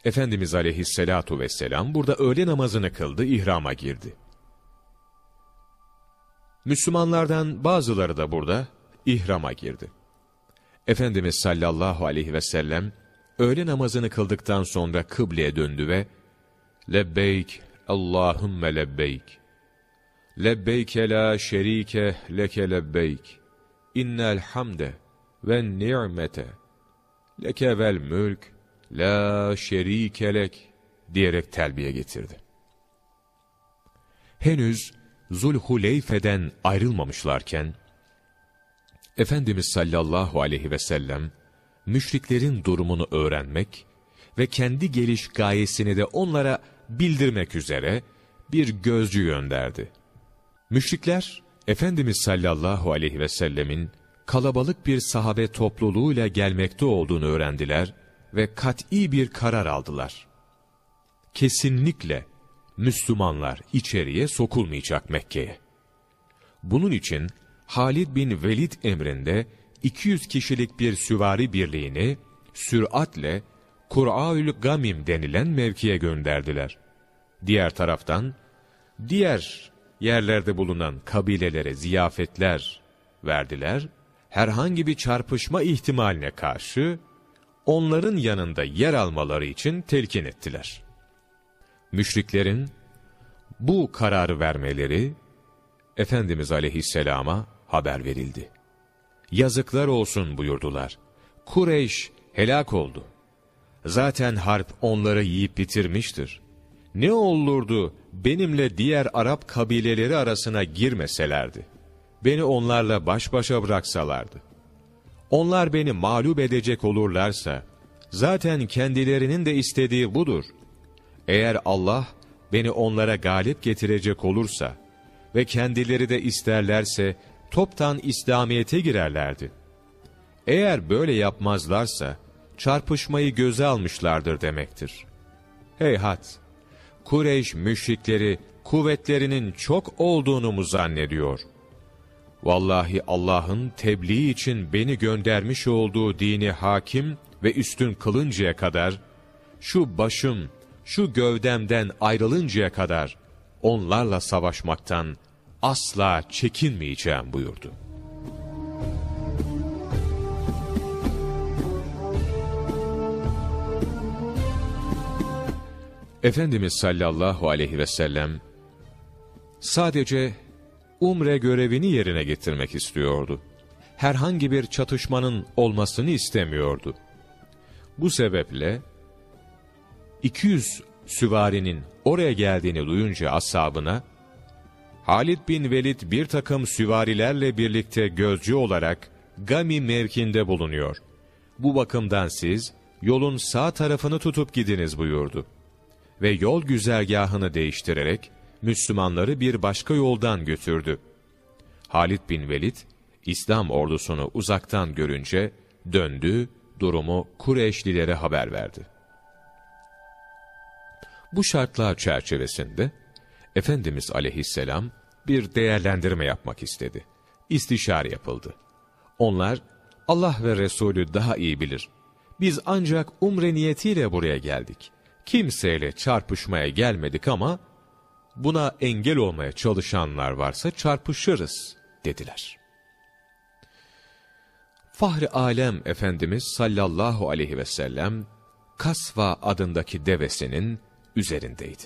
Efendimiz aleyhissalatu vesselam burada öğle namazını kıldı, ihrama girdi. Müslümanlardan bazıları da burada ihrama girdi. Efendimiz sallallahu aleyhi ve sellem öğle namazını kıldıktan sonra kıbleye döndü ve Lebbeyk Allahümme lebbeyk Lebbeyke la şerike leke lebbeyk İnnel hamde ve ni'mete leke vel mülk La şerikelek diyerek telbiye getirdi. Henüz Zulhuleyfe'den ayrılmamışlarken, Efendimiz sallallahu aleyhi ve sellem, müşriklerin durumunu öğrenmek ve kendi geliş gayesini de onlara bildirmek üzere bir gözcü gönderdi. Müşrikler, Efendimiz sallallahu aleyhi ve sellemin kalabalık bir sahabe topluluğuyla gelmekte olduğunu öğrendiler ve kat'i bir karar aldılar. Kesinlikle Müslümanlar içeriye sokulmayacak Mekke'ye. Bunun için Halid bin Velid emrinde 200 kişilik bir süvari birliğini süratle Kur'aül Gamim denilen mevkiye gönderdiler. Diğer taraftan, diğer yerlerde bulunan kabilelere ziyafetler verdiler, herhangi bir çarpışma ihtimaline karşı, onların yanında yer almaları için telkin ettiler. Müşriklerin bu kararı vermeleri, Efendimiz aleyhisselama haber verildi. Yazıklar olsun buyurdular. Kureyş helak oldu. Zaten harp onları yiyip bitirmiştir. Ne olurdu benimle diğer Arap kabileleri arasına girmeselerdi. Beni onlarla baş başa bıraksalardı. Onlar beni mağlup edecek olurlarsa, zaten kendilerinin de istediği budur. Eğer Allah beni onlara galip getirecek olursa ve kendileri de isterlerse toptan İslamiyet'e girerlerdi. Eğer böyle yapmazlarsa, çarpışmayı göze almışlardır demektir. Heyhat! Kureyş müşrikleri kuvvetlerinin çok olduğunu mu zannediyor? Vallahi Allah'ın tebliğ için beni göndermiş olduğu dini hakim ve üstün kılıncaya kadar, şu başım, şu gövdemden ayrılıncaya kadar, onlarla savaşmaktan asla çekinmeyeceğim buyurdu. Efendimiz sallallahu aleyhi ve sellem sadece umre görevini yerine getirmek istiyordu. Herhangi bir çatışmanın olmasını istemiyordu. Bu sebeple 200 süvarinin oraya geldiğini duyunca ashabına Halid bin Velid bir takım süvarilerle birlikte gözcü olarak Gami mevkinde bulunuyor. Bu bakımdan siz yolun sağ tarafını tutup gidiniz buyurdu ve yol güzergahını değiştirerek Müslümanları bir başka yoldan götürdü. Halid bin Velid, İslam ordusunu uzaktan görünce döndü, durumu Kureyşlilere haber verdi. Bu şartlar çerçevesinde Efendimiz aleyhisselam bir değerlendirme yapmak istedi. İstişare yapıldı. Onlar, Allah ve Resulü daha iyi bilir. Biz ancak umre niyetiyle buraya geldik kimseyle çarpışmaya gelmedik ama buna engel olmaya çalışanlar varsa çarpışırız dediler. Fahri Alem Efendimiz sallallahu aleyhi ve sellem Kasva adındaki devesinin üzerindeydi.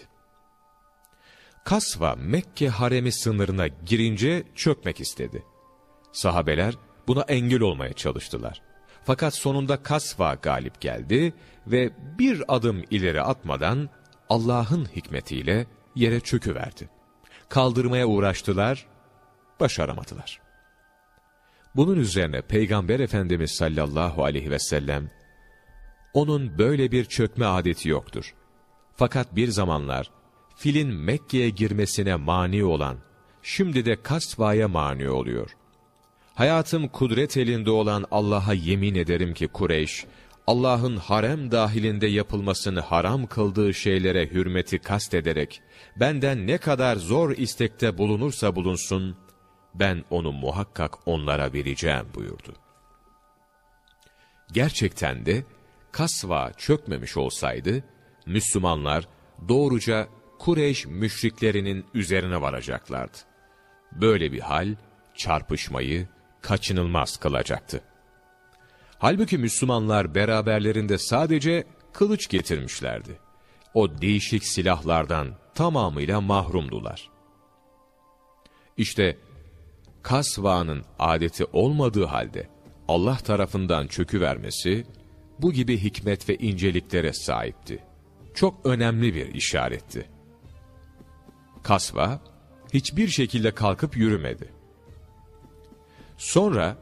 Kasva Mekke haremi sınırına girince çökmek istedi. Sahabeler buna engel olmaya çalıştılar. Fakat sonunda Kasva galip geldi ve bir adım ileri atmadan Allah'ın hikmetiyle yere çöküverdi. Kaldırmaya uğraştılar, başaramadılar. Bunun üzerine Peygamber Efendimiz sallallahu aleyhi ve sellem, onun böyle bir çökme adeti yoktur. Fakat bir zamanlar filin Mekke'ye girmesine mani olan, şimdi de Kasva'ya mani oluyor. Hayatım kudret elinde olan Allah'a yemin ederim ki Kureyş, Allah'ın harem dahilinde yapılmasını haram kıldığı şeylere hürmeti kastederek, benden ne kadar zor istekte bulunursa bulunsun, ben onu muhakkak onlara vereceğim buyurdu. Gerçekten de Kasva çökmemiş olsaydı, Müslümanlar doğruca Kureyş müşriklerinin üzerine varacaklardı. Böyle bir hal çarpışmayı kaçınılmaz kılacaktı. Halbuki Müslümanlar beraberlerinde sadece kılıç getirmişlerdi. O değişik silahlardan tamamıyla mahrumdular. İşte Kasva'nın adeti olmadığı halde Allah tarafından çöküvermesi bu gibi hikmet ve inceliklere sahipti. Çok önemli bir işaretti. Kasva hiçbir şekilde kalkıp yürümedi. Sonra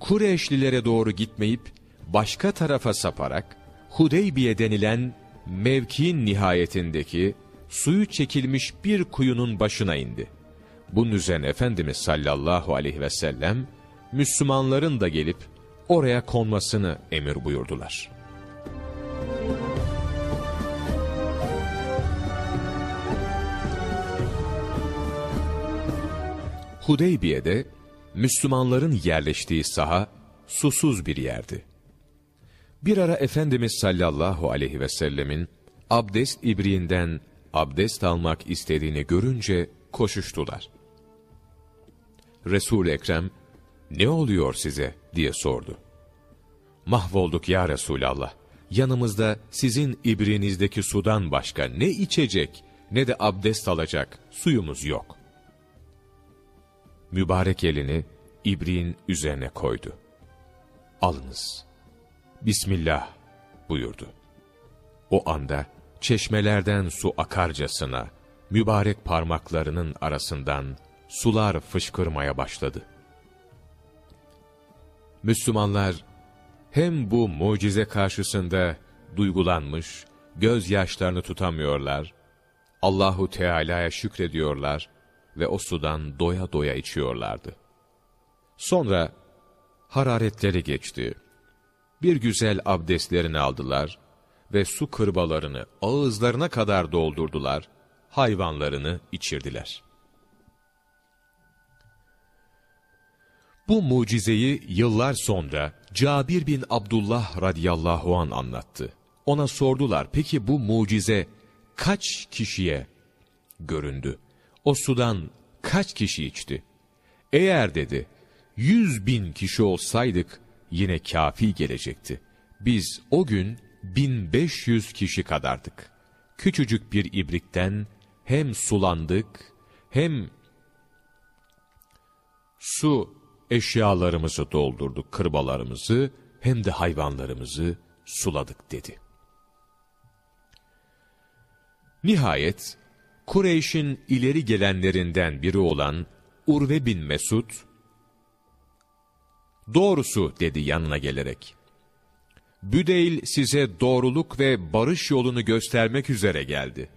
Kureyşlilere doğru gitmeyip başka tarafa saparak Hudeybiye denilen mevkiin nihayetindeki suyu çekilmiş bir kuyunun başına indi. Bunun üzerine Efendimiz sallallahu aleyhi ve sellem Müslümanların da gelip oraya konmasını emir buyurdular. Hudeybiye'de Müslümanların yerleştiği saha susuz bir yerdi. Bir ara Efendimiz sallallahu aleyhi ve sellemin abdest ibriğinden abdest almak istediğini görünce koşuştular. resul Ekrem, ne oluyor size diye sordu. Mahvolduk ya Resulallah. Yanımızda sizin ibriğinizdeki sudan başka ne içecek ne de abdest alacak suyumuz yok. Mübarek elini ibriğin üzerine koydu. Alınız. Bismillah buyurdu. O anda çeşmelerden su akarcasına mübarek parmaklarının arasından sular fışkırmaya başladı. Müslümanlar hem bu mucize karşısında duygulanmış, gözyaşlarını tutamıyorlar, Allahu Teala'ya şükrediyorlar ve o sudan doya doya içiyorlardı. Sonra hararetleri geçti. Bir güzel abdestlerini aldılar ve su kırbalarını ağızlarına kadar doldurdular, hayvanlarını içirdiler. Bu mucizeyi yıllar sonra Cabir bin Abdullah radıyallahu an anlattı. Ona sordular, peki bu mucize kaç kişiye göründü? O sudan kaç kişi içti? Eğer dedi, yüz bin kişi olsaydık yine kafi gelecekti. Biz o gün 1500 kişi kadardık. Küçücük bir ibrikten hem sulandık hem su eşyalarımızı doldurduk, kırbalarımızı hem de hayvanlarımızı suladık dedi. Nihayet Kureyş'in ileri gelenlerinden biri olan Urve bin Mesud, doğrusu dedi yanına gelerek, Büdeyl size doğruluk ve barış yolunu göstermek üzere geldi.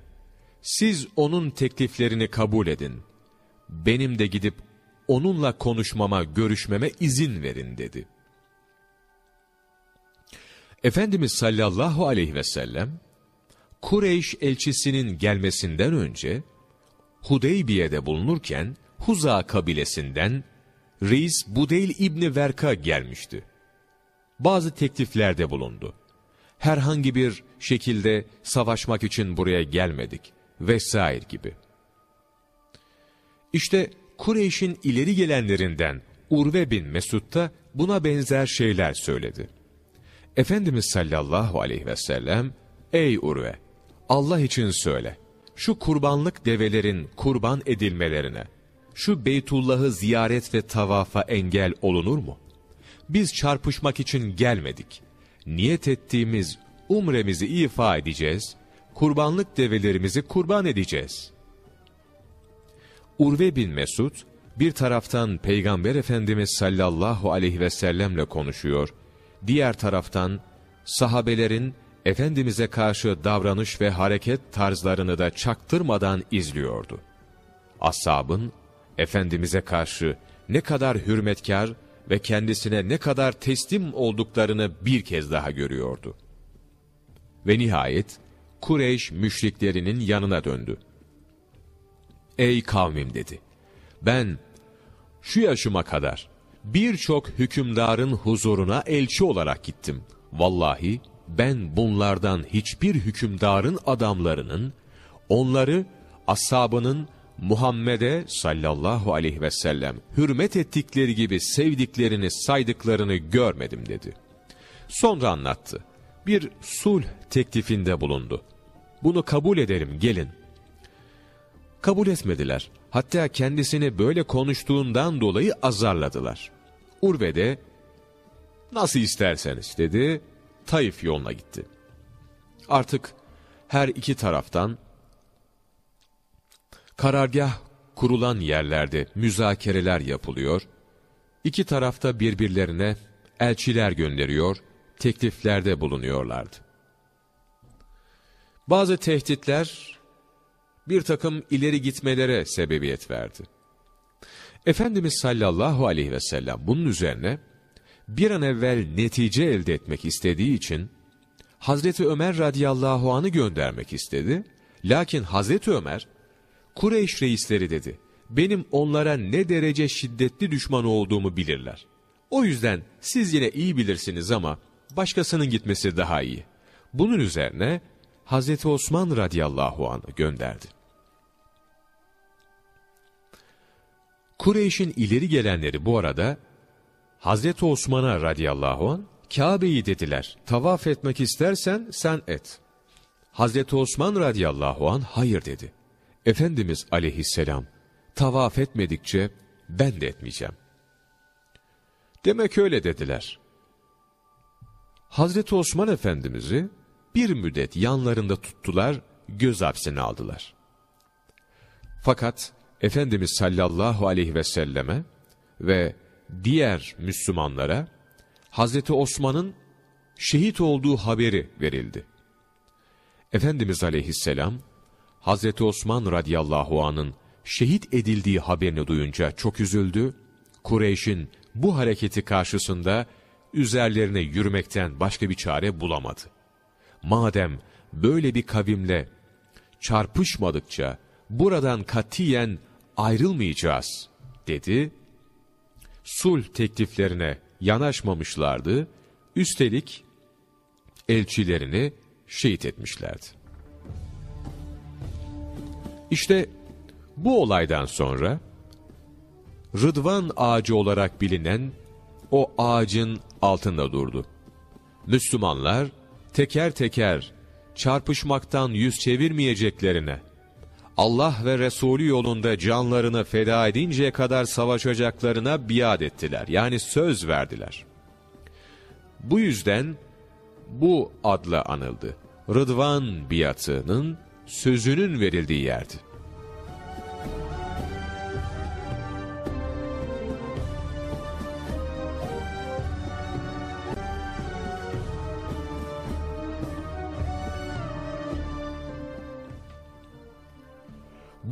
Siz onun tekliflerini kabul edin. Benim de gidip onunla konuşmama, görüşmeme izin verin dedi. Efendimiz sallallahu aleyhi ve sellem, Kureyş elçisinin gelmesinden önce, Hudeybiye'de bulunurken, Huza kabilesinden, Reis Budeyl İbni Verka gelmişti bazı tekliflerde bulundu. Herhangi bir şekilde savaşmak için buraya gelmedik vesaire gibi. İşte Kureyş'in ileri gelenlerinden Urve bin Mesud da buna benzer şeyler söyledi. Efendimiz sallallahu aleyhi ve sellem, Ey Urve! Allah için söyle, şu kurbanlık develerin kurban edilmelerine, şu Beytullah'ı ziyaret ve tavafa engel olunur mu? Biz çarpışmak için gelmedik. Niyet ettiğimiz umremizi ifa edeceğiz, kurbanlık develerimizi kurban edeceğiz. Urve bin Mesud, bir taraftan Peygamber Efendimiz sallallahu aleyhi ve sellemle konuşuyor, diğer taraftan sahabelerin Efendimiz'e karşı davranış ve hareket tarzlarını da çaktırmadan izliyordu. Ashabın, Efendimiz'e karşı ne kadar hürmetkar ve kendisine ne kadar teslim olduklarını bir kez daha görüyordu. Ve nihayet Kureyş müşriklerinin yanına döndü. Ey kavmim dedi. Ben şu yaşıma kadar birçok hükümdarın huzuruna elçi olarak gittim. Vallahi ben bunlardan hiçbir hükümdarın adamlarının, onları ashabının Muhammed'e sallallahu aleyhi ve sellem hürmet ettikleri gibi sevdiklerini saydıklarını görmedim dedi. Sonra anlattı. Bir sulh teklifinde bulundu. Bunu kabul ederim gelin. Kabul etmediler. Hatta kendisini böyle konuştuğundan dolayı azarladılar. Urve de nasıl isterseniz dedi, Taif yoluna gitti. Artık her iki taraftan Karargah kurulan yerlerde müzakereler yapılıyor, iki tarafta birbirlerine elçiler gönderiyor, tekliflerde bulunuyorlardı. Bazı tehditler bir takım ileri gitmelere sebebiyet verdi. Efendimiz sallallahu aleyhi ve sellem bunun üzerine bir an evvel netice elde etmek istediği için Hazreti Ömer radıyallahu anı göndermek istedi. Lakin Hazreti Ömer Kureyş reisleri dedi. benim onlara ne derece şiddetli düşman olduğumu bilirler. O yüzden siz yine iyi bilirsiniz ama başkasının gitmesi daha iyi. Bunun üzerine Hazreti Osman radıyallahu anh'ı gönderdi. Kureyş'in ileri gelenleri bu arada Hazreti Osman'a radıyallahu an Kabe'yi dediler. Tavaf etmek istersen sen et. Hazreti Osman radıyallahu an hayır dedi. Efendimiz aleyhisselam tavaf etmedikçe ben de etmeyeceğim. Demek öyle dediler. Hazreti Osman Efendimiz'i bir müddet yanlarında tuttular, göz hapsine aldılar. Fakat Efendimiz sallallahu aleyhi ve selleme ve diğer Müslümanlara Hazreti Osman'ın şehit olduğu haberi verildi. Efendimiz aleyhisselam, Hazreti Osman radıyallahu anın şehit edildiği haberini duyunca çok üzüldü. Kureyş'in bu hareketi karşısında üzerlerine yürümekten başka bir çare bulamadı. Madem böyle bir kavimle çarpışmadıkça buradan katiyen ayrılmayacağız dedi. Sulh tekliflerine yanaşmamışlardı. Üstelik elçilerini şehit etmişlerdi. İşte bu olaydan sonra Rıdvan ağacı olarak bilinen o ağacın altında durdu. Müslümanlar teker teker çarpışmaktan yüz çevirmeyeceklerine, Allah ve Resulü yolunda canlarını feda edinceye kadar savaşacaklarına biat ettiler. Yani söz verdiler. Bu yüzden bu adla anıldı. Rıdvan biatının sözünün verildiği yerdi.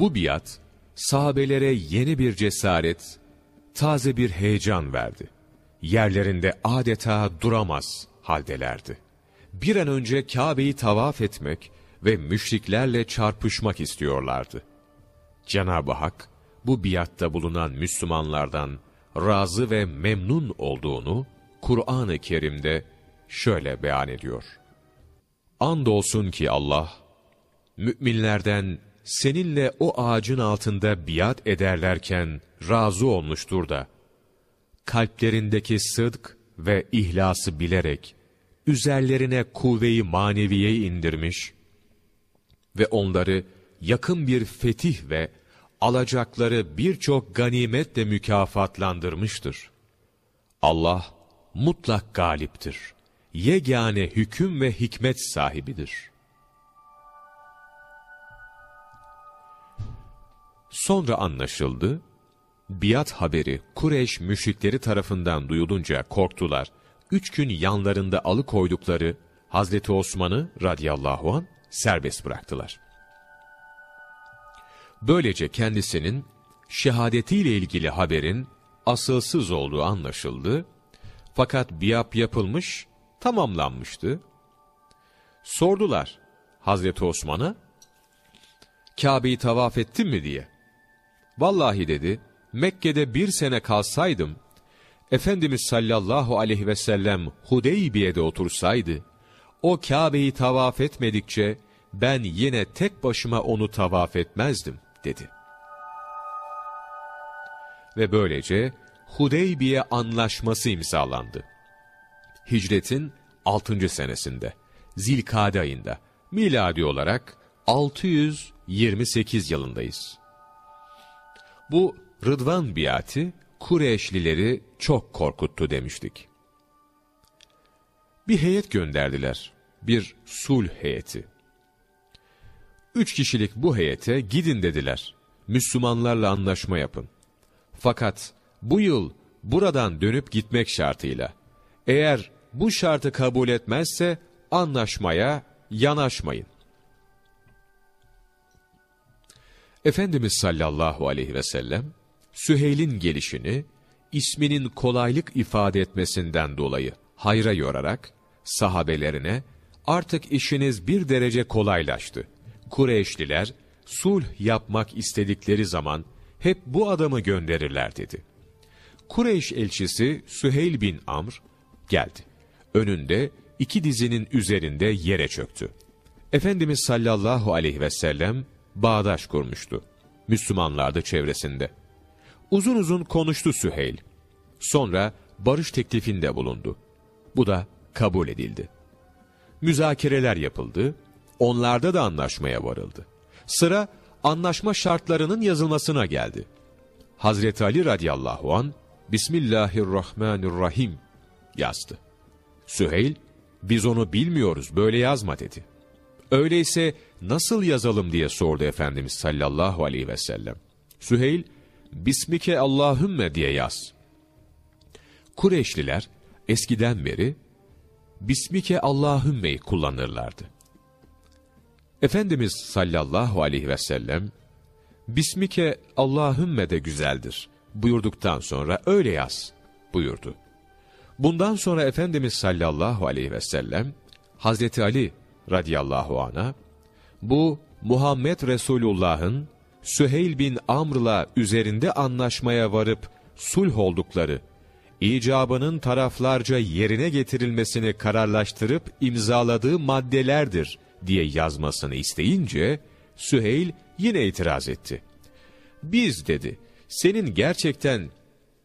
Bu biat, sahabelere yeni bir cesaret, taze bir heyecan verdi. Yerlerinde adeta duramaz haldelerdi. Bir an önce Kabe'yi tavaf etmek ve müşriklerle çarpışmak istiyorlardı. Cenab-ı Hak, bu biatta bulunan Müslümanlardan razı ve memnun olduğunu Kur'an-ı Kerim'de şöyle beyan ediyor. Andolsun ki Allah, müminlerden seninle o ağacın altında biat ederlerken razı olmuştur da, kalplerindeki sıdk ve ihlası bilerek, üzerlerine kuvveyi maneviye indirmiş ve onları yakın bir fetih ve alacakları birçok ganimetle mükafatlandırmıştır. Allah mutlak galiptir. Yegane hüküm ve hikmet sahibidir.'' Sonra anlaşıldı, biat haberi Kureyş müşrikleri tarafından duyulunca korktular. Üç gün yanlarında alıkoydukları Hazreti Osman'ı radıyallahu an serbest bıraktılar. Böylece kendisinin şehadetiyle ilgili haberin asılsız olduğu anlaşıldı. Fakat biap yapılmış, tamamlanmıştı. Sordular Hazreti Osman'a, Kabe'yi tavaf ettin mi diye. Vallahi dedi, Mekke'de bir sene kalsaydım, Efendimiz sallallahu aleyhi ve sellem Hudeybiye'de otursaydı, o Kabe'yi tavaf etmedikçe ben yine tek başıma onu tavaf etmezdim, dedi. Ve böylece Hudeybiye anlaşması imzalandı. Hicretin 6. senesinde, Zilkade ayında, miladi olarak 628 yılındayız. Bu Rıdvan biati Kureyşlileri çok korkuttu demiştik. Bir heyet gönderdiler. Bir sulh heyeti. Üç kişilik bu heyete gidin dediler. Müslümanlarla anlaşma yapın. Fakat bu yıl buradan dönüp gitmek şartıyla. Eğer bu şartı kabul etmezse anlaşmaya yanaşmayın. Efendimiz sallallahu aleyhi ve sellem, Süheyl'in gelişini, isminin kolaylık ifade etmesinden dolayı hayra yorarak, sahabelerine, artık işiniz bir derece kolaylaştı. Kureyşliler, sulh yapmak istedikleri zaman, hep bu adamı gönderirler dedi. Kureyş elçisi Süheyl bin Amr geldi. Önünde iki dizinin üzerinde yere çöktü. Efendimiz sallallahu aleyhi ve sellem bağdaş kurmuştu. Müslümanlar da çevresinde. Uzun uzun konuştu Süheyl. Sonra barış teklifinde bulundu. Bu da kabul edildi. Müzakereler yapıldı, onlarda da anlaşmaya varıldı. Sıra anlaşma şartlarının yazılmasına geldi. Hazreti Ali radıyallahu an Bismillahirrahmanirrahim yazdı. Süheyl, biz onu bilmiyoruz böyle yazma dedi. Öyleyse nasıl yazalım diye sordu Efendimiz sallallahu aleyhi ve sellem. Süheyl, Bismike Allahümme diye yaz. Kureyşliler eskiden beri Bismike Allahümme'yi kullanırlardı. Efendimiz sallallahu aleyhi ve sellem Bismike Allahümme de güzeldir buyurduktan sonra öyle yaz buyurdu. Bundan sonra Efendimiz sallallahu aleyhi ve sellem Hazreti Ali radıyallahu ana bu Muhammed Resulullah'ın Süheyl bin Amr'la üzerinde anlaşmaya varıp sulh oldukları, icabının taraflarca yerine getirilmesini kararlaştırıp imzaladığı maddelerdir diye yazmasını isteyince, Süheyl yine itiraz etti. Biz dedi, senin gerçekten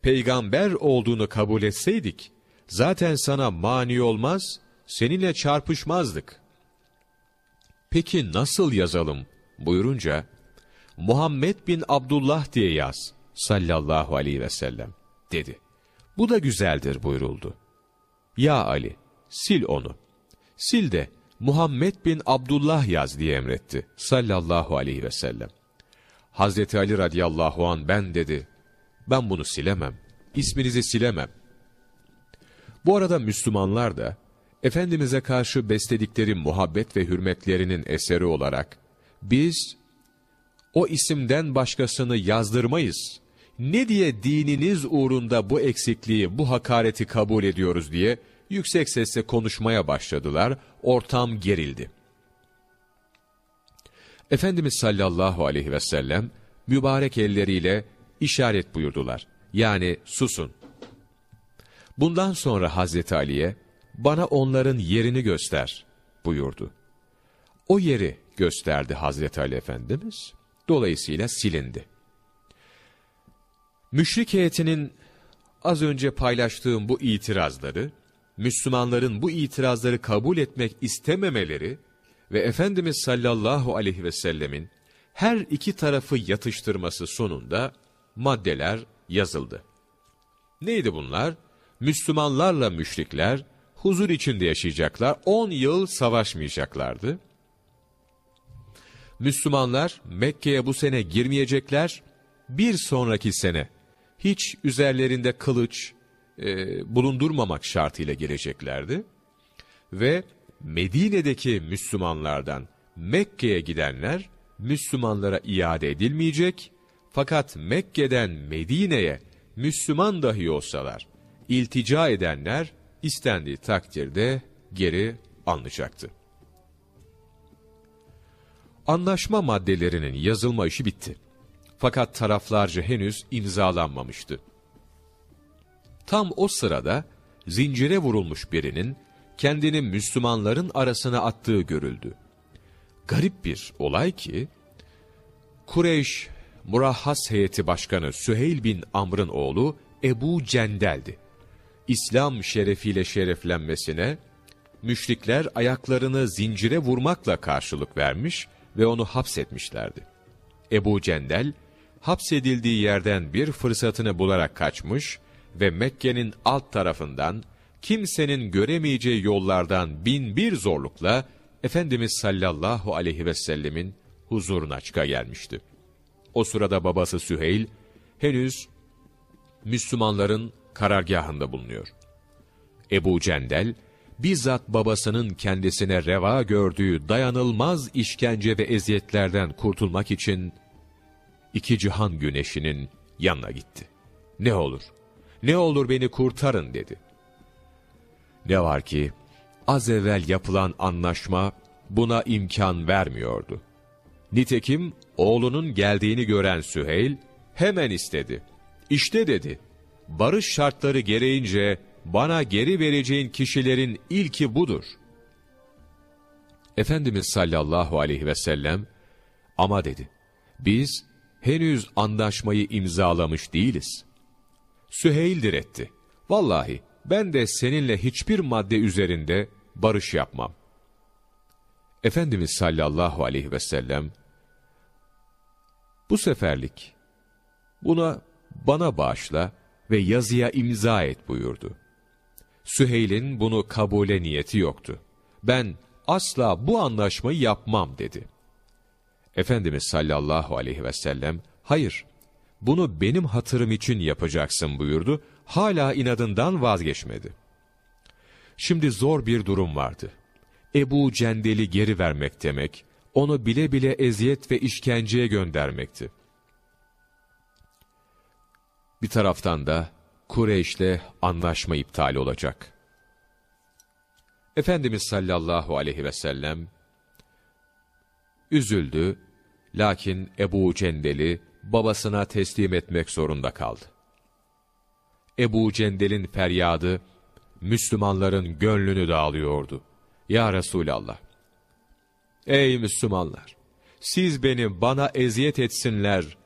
peygamber olduğunu kabul etseydik, zaten sana mani olmaz, seninle çarpışmazdık. Peki nasıl yazalım buyurunca, Muhammed bin Abdullah diye yaz sallallahu aleyhi ve sellem dedi. Bu da güzeldir buyuruldu. Ya Ali sil onu. Sil de Muhammed bin Abdullah yaz diye emretti sallallahu aleyhi ve sellem. Hazreti Ali radıyallahu an ben dedi. Ben bunu silemem. İsminizi silemem. Bu arada Müslümanlar da Efendimiz'e karşı besledikleri muhabbet ve hürmetlerinin eseri olarak biz o isimden başkasını yazdırmayız. Ne diye dininiz uğrunda bu eksikliği, bu hakareti kabul ediyoruz diye yüksek sesle konuşmaya başladılar. Ortam gerildi. Efendimiz sallallahu aleyhi ve sellem mübarek elleriyle işaret buyurdular. Yani susun. Bundan sonra Hazreti Ali'ye bana onların yerini göster buyurdu. O yeri gösterdi Hazreti Ali Efendimiz. Dolayısıyla silindi. Müşrik heyetinin az önce paylaştığım bu itirazları, Müslümanların bu itirazları kabul etmek istememeleri ve Efendimiz sallallahu aleyhi ve sellemin her iki tarafı yatıştırması sonunda maddeler yazıldı. Neydi bunlar? Müslümanlarla müşrikler huzur içinde yaşayacaklar, 10 yıl savaşmayacaklardı. Müslümanlar Mekke'ye bu sene girmeyecekler, bir sonraki sene hiç üzerlerinde kılıç e, bulundurmamak şartıyla gireceklerdi. Ve Medine'deki Müslümanlardan Mekke'ye gidenler Müslümanlara iade edilmeyecek, fakat Mekke'den Medine'ye Müslüman dahi olsalar, iltica edenler istendiği takdirde geri alınacaktı. Anlaşma maddelerinin yazılma işi bitti. Fakat taraflarca henüz imzalanmamıştı. Tam o sırada zincire vurulmuş birinin kendini Müslümanların arasına attığı görüldü. Garip bir olay ki, Kureyş Murahhas heyeti başkanı Süheyl bin Amr'ın oğlu Ebu Cendel'di. İslam şerefiyle şereflenmesine, müşrikler ayaklarını zincire vurmakla karşılık vermiş ve onu hapsetmişlerdi. Ebu Cendel, hapsedildiği yerden bir fırsatını bularak kaçmış ve Mekke'nin alt tarafından, kimsenin göremeyeceği yollardan bin bir zorlukla, Efendimiz sallallahu aleyhi ve sellemin huzuruna çıka gelmişti. O sırada babası Süheyl, henüz Müslümanların karargahında bulunuyor. Ebu Cendel, bizzat babasının kendisine reva gördüğü dayanılmaz işkence ve eziyetlerden kurtulmak için iki cihan güneşinin yanına gitti. Ne olur, ne olur beni kurtarın dedi. Ne var ki, az evvel yapılan anlaşma buna imkan vermiyordu. Nitekim oğlunun geldiğini gören Süheyl, hemen istedi. İşte dedi, barış şartları gereğince bana geri vereceğin kişilerin ilki budur. Efendimiz sallallahu aleyhi ve sellem, ama dedi, biz henüz anlaşmayı imzalamış değiliz. Süheyl diretti. Vallahi ben de seninle hiçbir madde üzerinde barış yapmam. Efendimiz sallallahu aleyhi ve sellem, bu seferlik buna bana bağışla ve yazıya imza et buyurdu. Süheyl'in bunu kabule niyeti yoktu. Ben asla bu anlaşmayı yapmam dedi. Efendimiz sallallahu aleyhi ve sellem, hayır, bunu benim hatırım için yapacaksın buyurdu. Hala inadından vazgeçmedi. Şimdi zor bir durum vardı. Ebu Cendel'i geri vermek demek, onu bile bile eziyet ve işkenceye göndermekti. Bir taraftan da Kureyş'le anlaşma iptal olacak. Efendimiz sallallahu aleyhi ve sellem üzüldü, lakin Ebu Cendel'i babasına teslim etmek zorunda kaldı. Ebu Cendel'in feryadı, Müslümanların gönlünü dağılıyordu. Ya Resulallah! Ey Müslümanlar! Siz beni bana eziyet etsinler,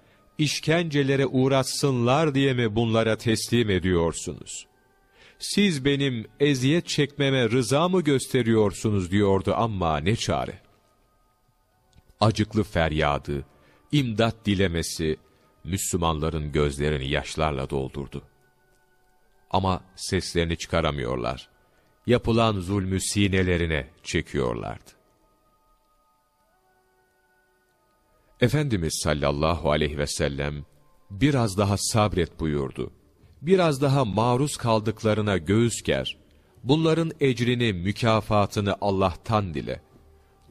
işkencelere uğratsınlar diye mi bunlara teslim ediyorsunuz? Siz benim eziyet çekmeme rıza mı gösteriyorsunuz diyordu ama ne çare. Acıklı feryadı, imdat dilemesi, Müslümanların gözlerini yaşlarla doldurdu. Ama seslerini çıkaramıyorlar. Yapılan zulmü sinelerine çekiyorlardı. Efendimiz sallallahu aleyhi ve sellem biraz daha sabret buyurdu. Biraz daha maruz kaldıklarına göğüs ger. Bunların ecrini, mükafatını Allah'tan dile.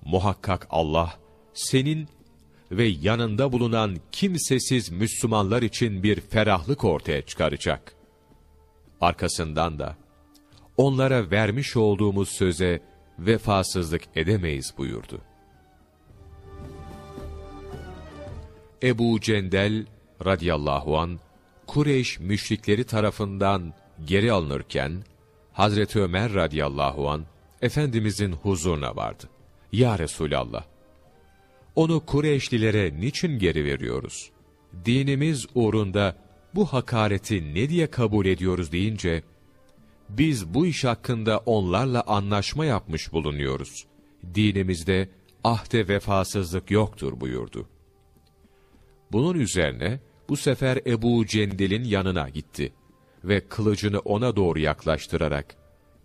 Muhakkak Allah, senin ve yanında bulunan kimsesiz Müslümanlar için bir ferahlık ortaya çıkaracak. Arkasından da, onlara vermiş olduğumuz söze vefasızlık edemeyiz buyurdu. Ebu Cendel radıyallahu an Kureyş müşrikleri tarafından geri alınırken Hazreti Ömer radıyallahu an Efendimizin huzuruna vardı. Ya Resulallah, onu Kureyşlilere niçin geri veriyoruz? Dinimiz uğrunda bu hakareti ne diye kabul ediyoruz deyince, biz bu iş hakkında onlarla anlaşma yapmış bulunuyoruz. Dinimizde ahde vefasızlık yoktur buyurdu. Bunun üzerine bu sefer Ebu Cendel'in yanına gitti ve kılıcını ona doğru yaklaştırarak,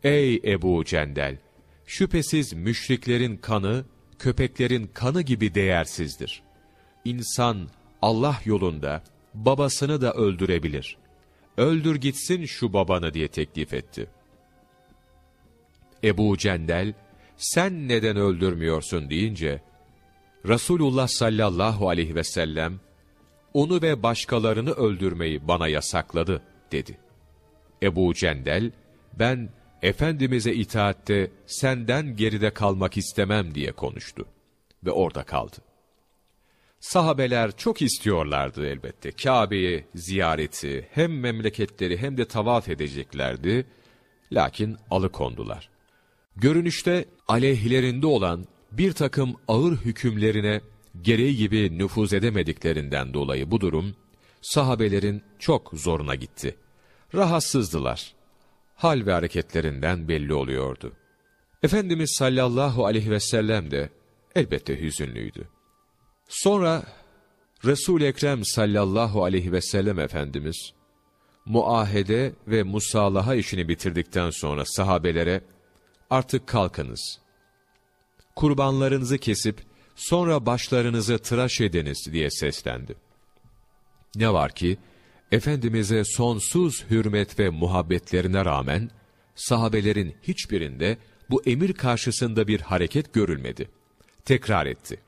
Ey Ebu Cendel! Şüphesiz müşriklerin kanı, köpeklerin kanı gibi değersizdir. İnsan Allah yolunda babasını da öldürebilir. Öldür gitsin şu babanı diye teklif etti. Ebu Cendel, sen neden öldürmüyorsun deyince, Resulullah sallallahu aleyhi ve sellem, onu ve başkalarını öldürmeyi bana yasakladı, dedi. Ebu Cendel, ben Efendimiz'e itaatte senden geride kalmak istemem diye konuştu. Ve orada kaldı. Sahabeler çok istiyorlardı elbette. Kabe'yi ziyareti, hem memleketleri hem de tavaf edeceklerdi. Lakin alıkondular. Görünüşte aleyhlerinde olan bir takım ağır hükümlerine gereği gibi nüfuz edemediklerinden dolayı bu durum, sahabelerin çok zoruna gitti. Rahatsızdılar. Hal ve hareketlerinden belli oluyordu. Efendimiz sallallahu aleyhi ve sellem de elbette hüzünlüydü. Sonra resul Ekrem sallallahu aleyhi ve sellem Efendimiz, muahede ve musalaha işini bitirdikten sonra sahabelere, artık kalkınız. Kurbanlarınızı kesip, sonra başlarınızı tıraş ediniz diye seslendi. Ne var ki, Efendimiz'e sonsuz hürmet ve muhabbetlerine rağmen, sahabelerin hiçbirinde bu emir karşısında bir hareket görülmedi. Tekrar etti.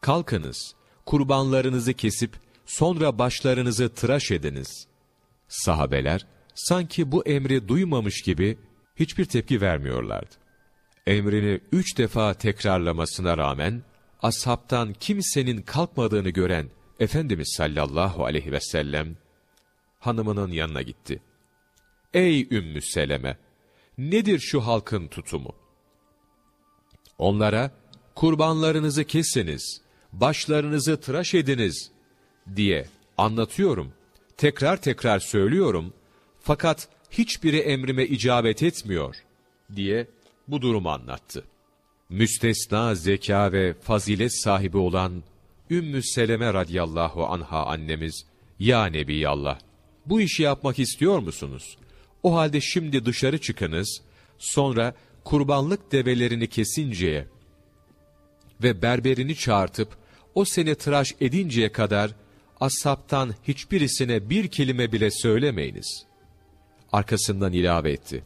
Kalkınız, kurbanlarınızı kesip, sonra başlarınızı tıraş ediniz. Sahabeler, sanki bu emri duymamış gibi hiçbir tepki vermiyorlardı. Emrini üç defa tekrarlamasına rağmen, ashabtan kimsenin kalkmadığını gören Efendimiz sallallahu aleyhi ve sellem hanımının yanına gitti. Ey Ümmü Seleme! Nedir şu halkın tutumu? Onlara, kurbanlarınızı kesiniz, başlarınızı tıraş ediniz diye anlatıyorum. Tekrar tekrar söylüyorum. Fakat hiçbiri emrime icabet etmiyor diye bu durumu anlattı. Müstesna zeka ve fazilet sahibi olan Ümmü Seleme radıyallahu anha annemiz, Ya Nebiyallah, bu işi yapmak istiyor musunuz? O halde şimdi dışarı çıkınız, sonra kurbanlık develerini kesinceye ve berberini çağırtıp o seni tıraş edinceye kadar ashabtan hiçbirisine bir kelime bile söylemeyiniz. Arkasından ilave etti.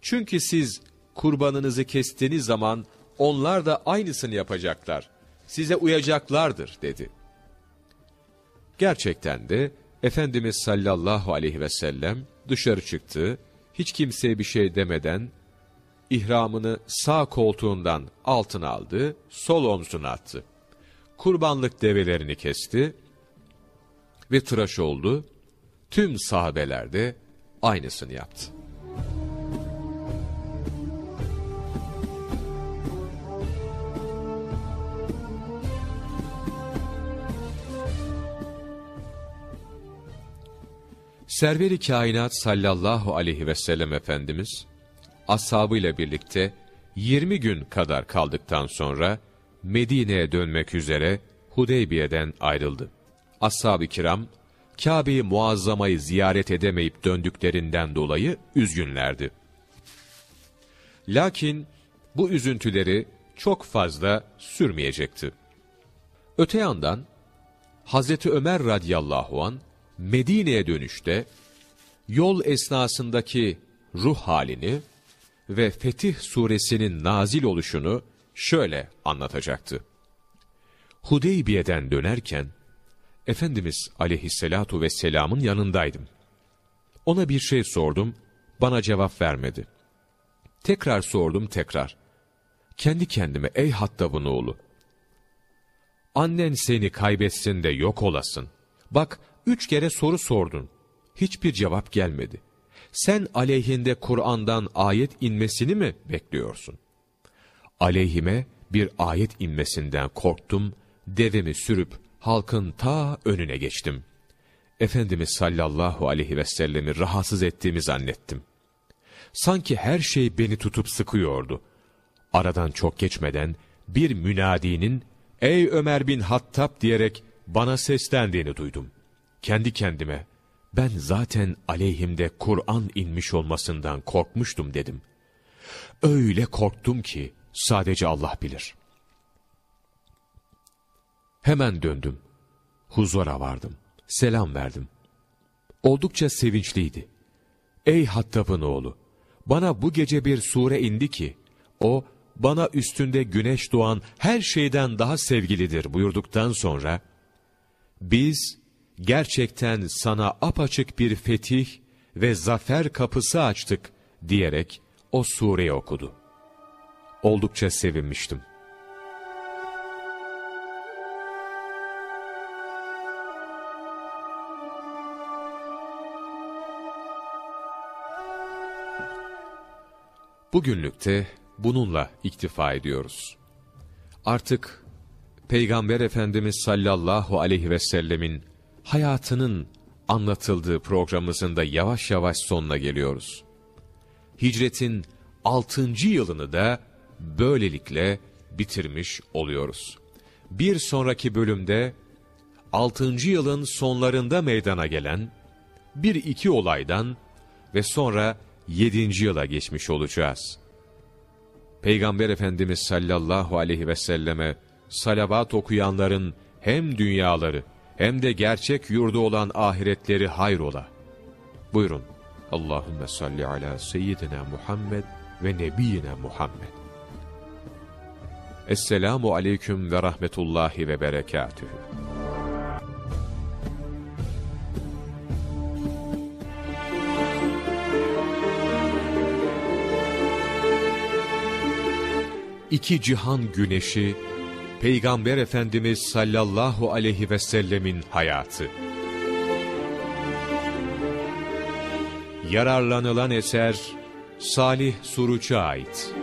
Çünkü siz kurbanınızı kestiğiniz zaman onlar da aynısını yapacaklar. Size uyacaklardır dedi. Gerçekten de Efendimiz sallallahu aleyhi ve sellem dışarı çıktı, hiç kimseye bir şey demeden, ihramını sağ koltuğundan altına aldı, sol omzuna attı. Kurbanlık develerini kesti ve tıraş oldu. Tüm sahabeler de aynısını yaptı. Serveri kainat sallallahu aleyhi ve sellem Efendimiz, ashabıyla birlikte 20 gün kadar kaldıktan sonra Medine'ye dönmek üzere Hudeybiye'den ayrıldı. Ashab-ı kiram, Kabe-i Muazzama'yı ziyaret edemeyip döndüklerinden dolayı üzgünlerdi. Lakin bu üzüntüleri çok fazla sürmeyecekti. Öte yandan, Hazreti Ömer radıyallahu an Medine'ye dönüşte yol esnasındaki ruh halini ve Fetih suresinin nazil oluşunu şöyle anlatacaktı. Hudeybiye'den dönerken Efendimiz aleyhissalatu vesselamın yanındaydım. Ona bir şey sordum, bana cevap vermedi. Tekrar sordum tekrar. Kendi kendime ey Hattab'ın oğlu. Annen seni kaybetsin de yok olasın. Bak üç kere soru sordun. Hiçbir cevap gelmedi. Sen aleyhinde Kur'an'dan ayet inmesini mi bekliyorsun? Aleyhime bir ayet inmesinden korktum, devemi sürüp halkın ta önüne geçtim. Efendimiz sallallahu aleyhi ve sellemi rahatsız ettiğimi zannettim. Sanki her şey beni tutup sıkıyordu. Aradan çok geçmeden bir münadinin ''Ey Ömer bin Hattab'' diyerek bana seslendiğini duydum. Kendi kendime ben zaten aleyhimde Kur'an inmiş olmasından korkmuştum dedim. Öyle korktum ki sadece Allah bilir. Hemen döndüm. Huzura vardım. Selam verdim. Oldukça sevinçliydi. Ey Hattab'ın oğlu! Bana bu gece bir sure indi ki, o, bana üstünde güneş doğan her şeyden daha sevgilidir buyurduktan sonra, biz, gerçekten sana apaçık bir fetih ve zafer kapısı açtık diyerek o sureyi okudu. Oldukça sevinmiştim. Bugünlükte bununla iktifa ediyoruz. Artık Peygamber Efendimiz sallallahu aleyhi ve sellemin hayatının anlatıldığı programımızın da yavaş yavaş sonuna geliyoruz. Hicretin 6. yılını da böylelikle bitirmiş oluyoruz. Bir sonraki bölümde 6. yılın sonlarında meydana gelen bir iki olaydan ve sonra 7. yıla geçmiş olacağız. Peygamber Efendimiz sallallahu aleyhi ve selleme salavat okuyanların hem dünyaları hem de gerçek yurdu olan ahiretleri hayrola. Buyurun. Allahümme salli ala seyyidina Muhammed ve nebiyyina Muhammed. Esselamu aleyküm ve rahmetullahi ve berekatühü. İki cihan güneşi Peygamber Efendimiz sallallahu aleyhi ve sellemin hayatı. Yararlanılan eser Salih Suruç'a ait.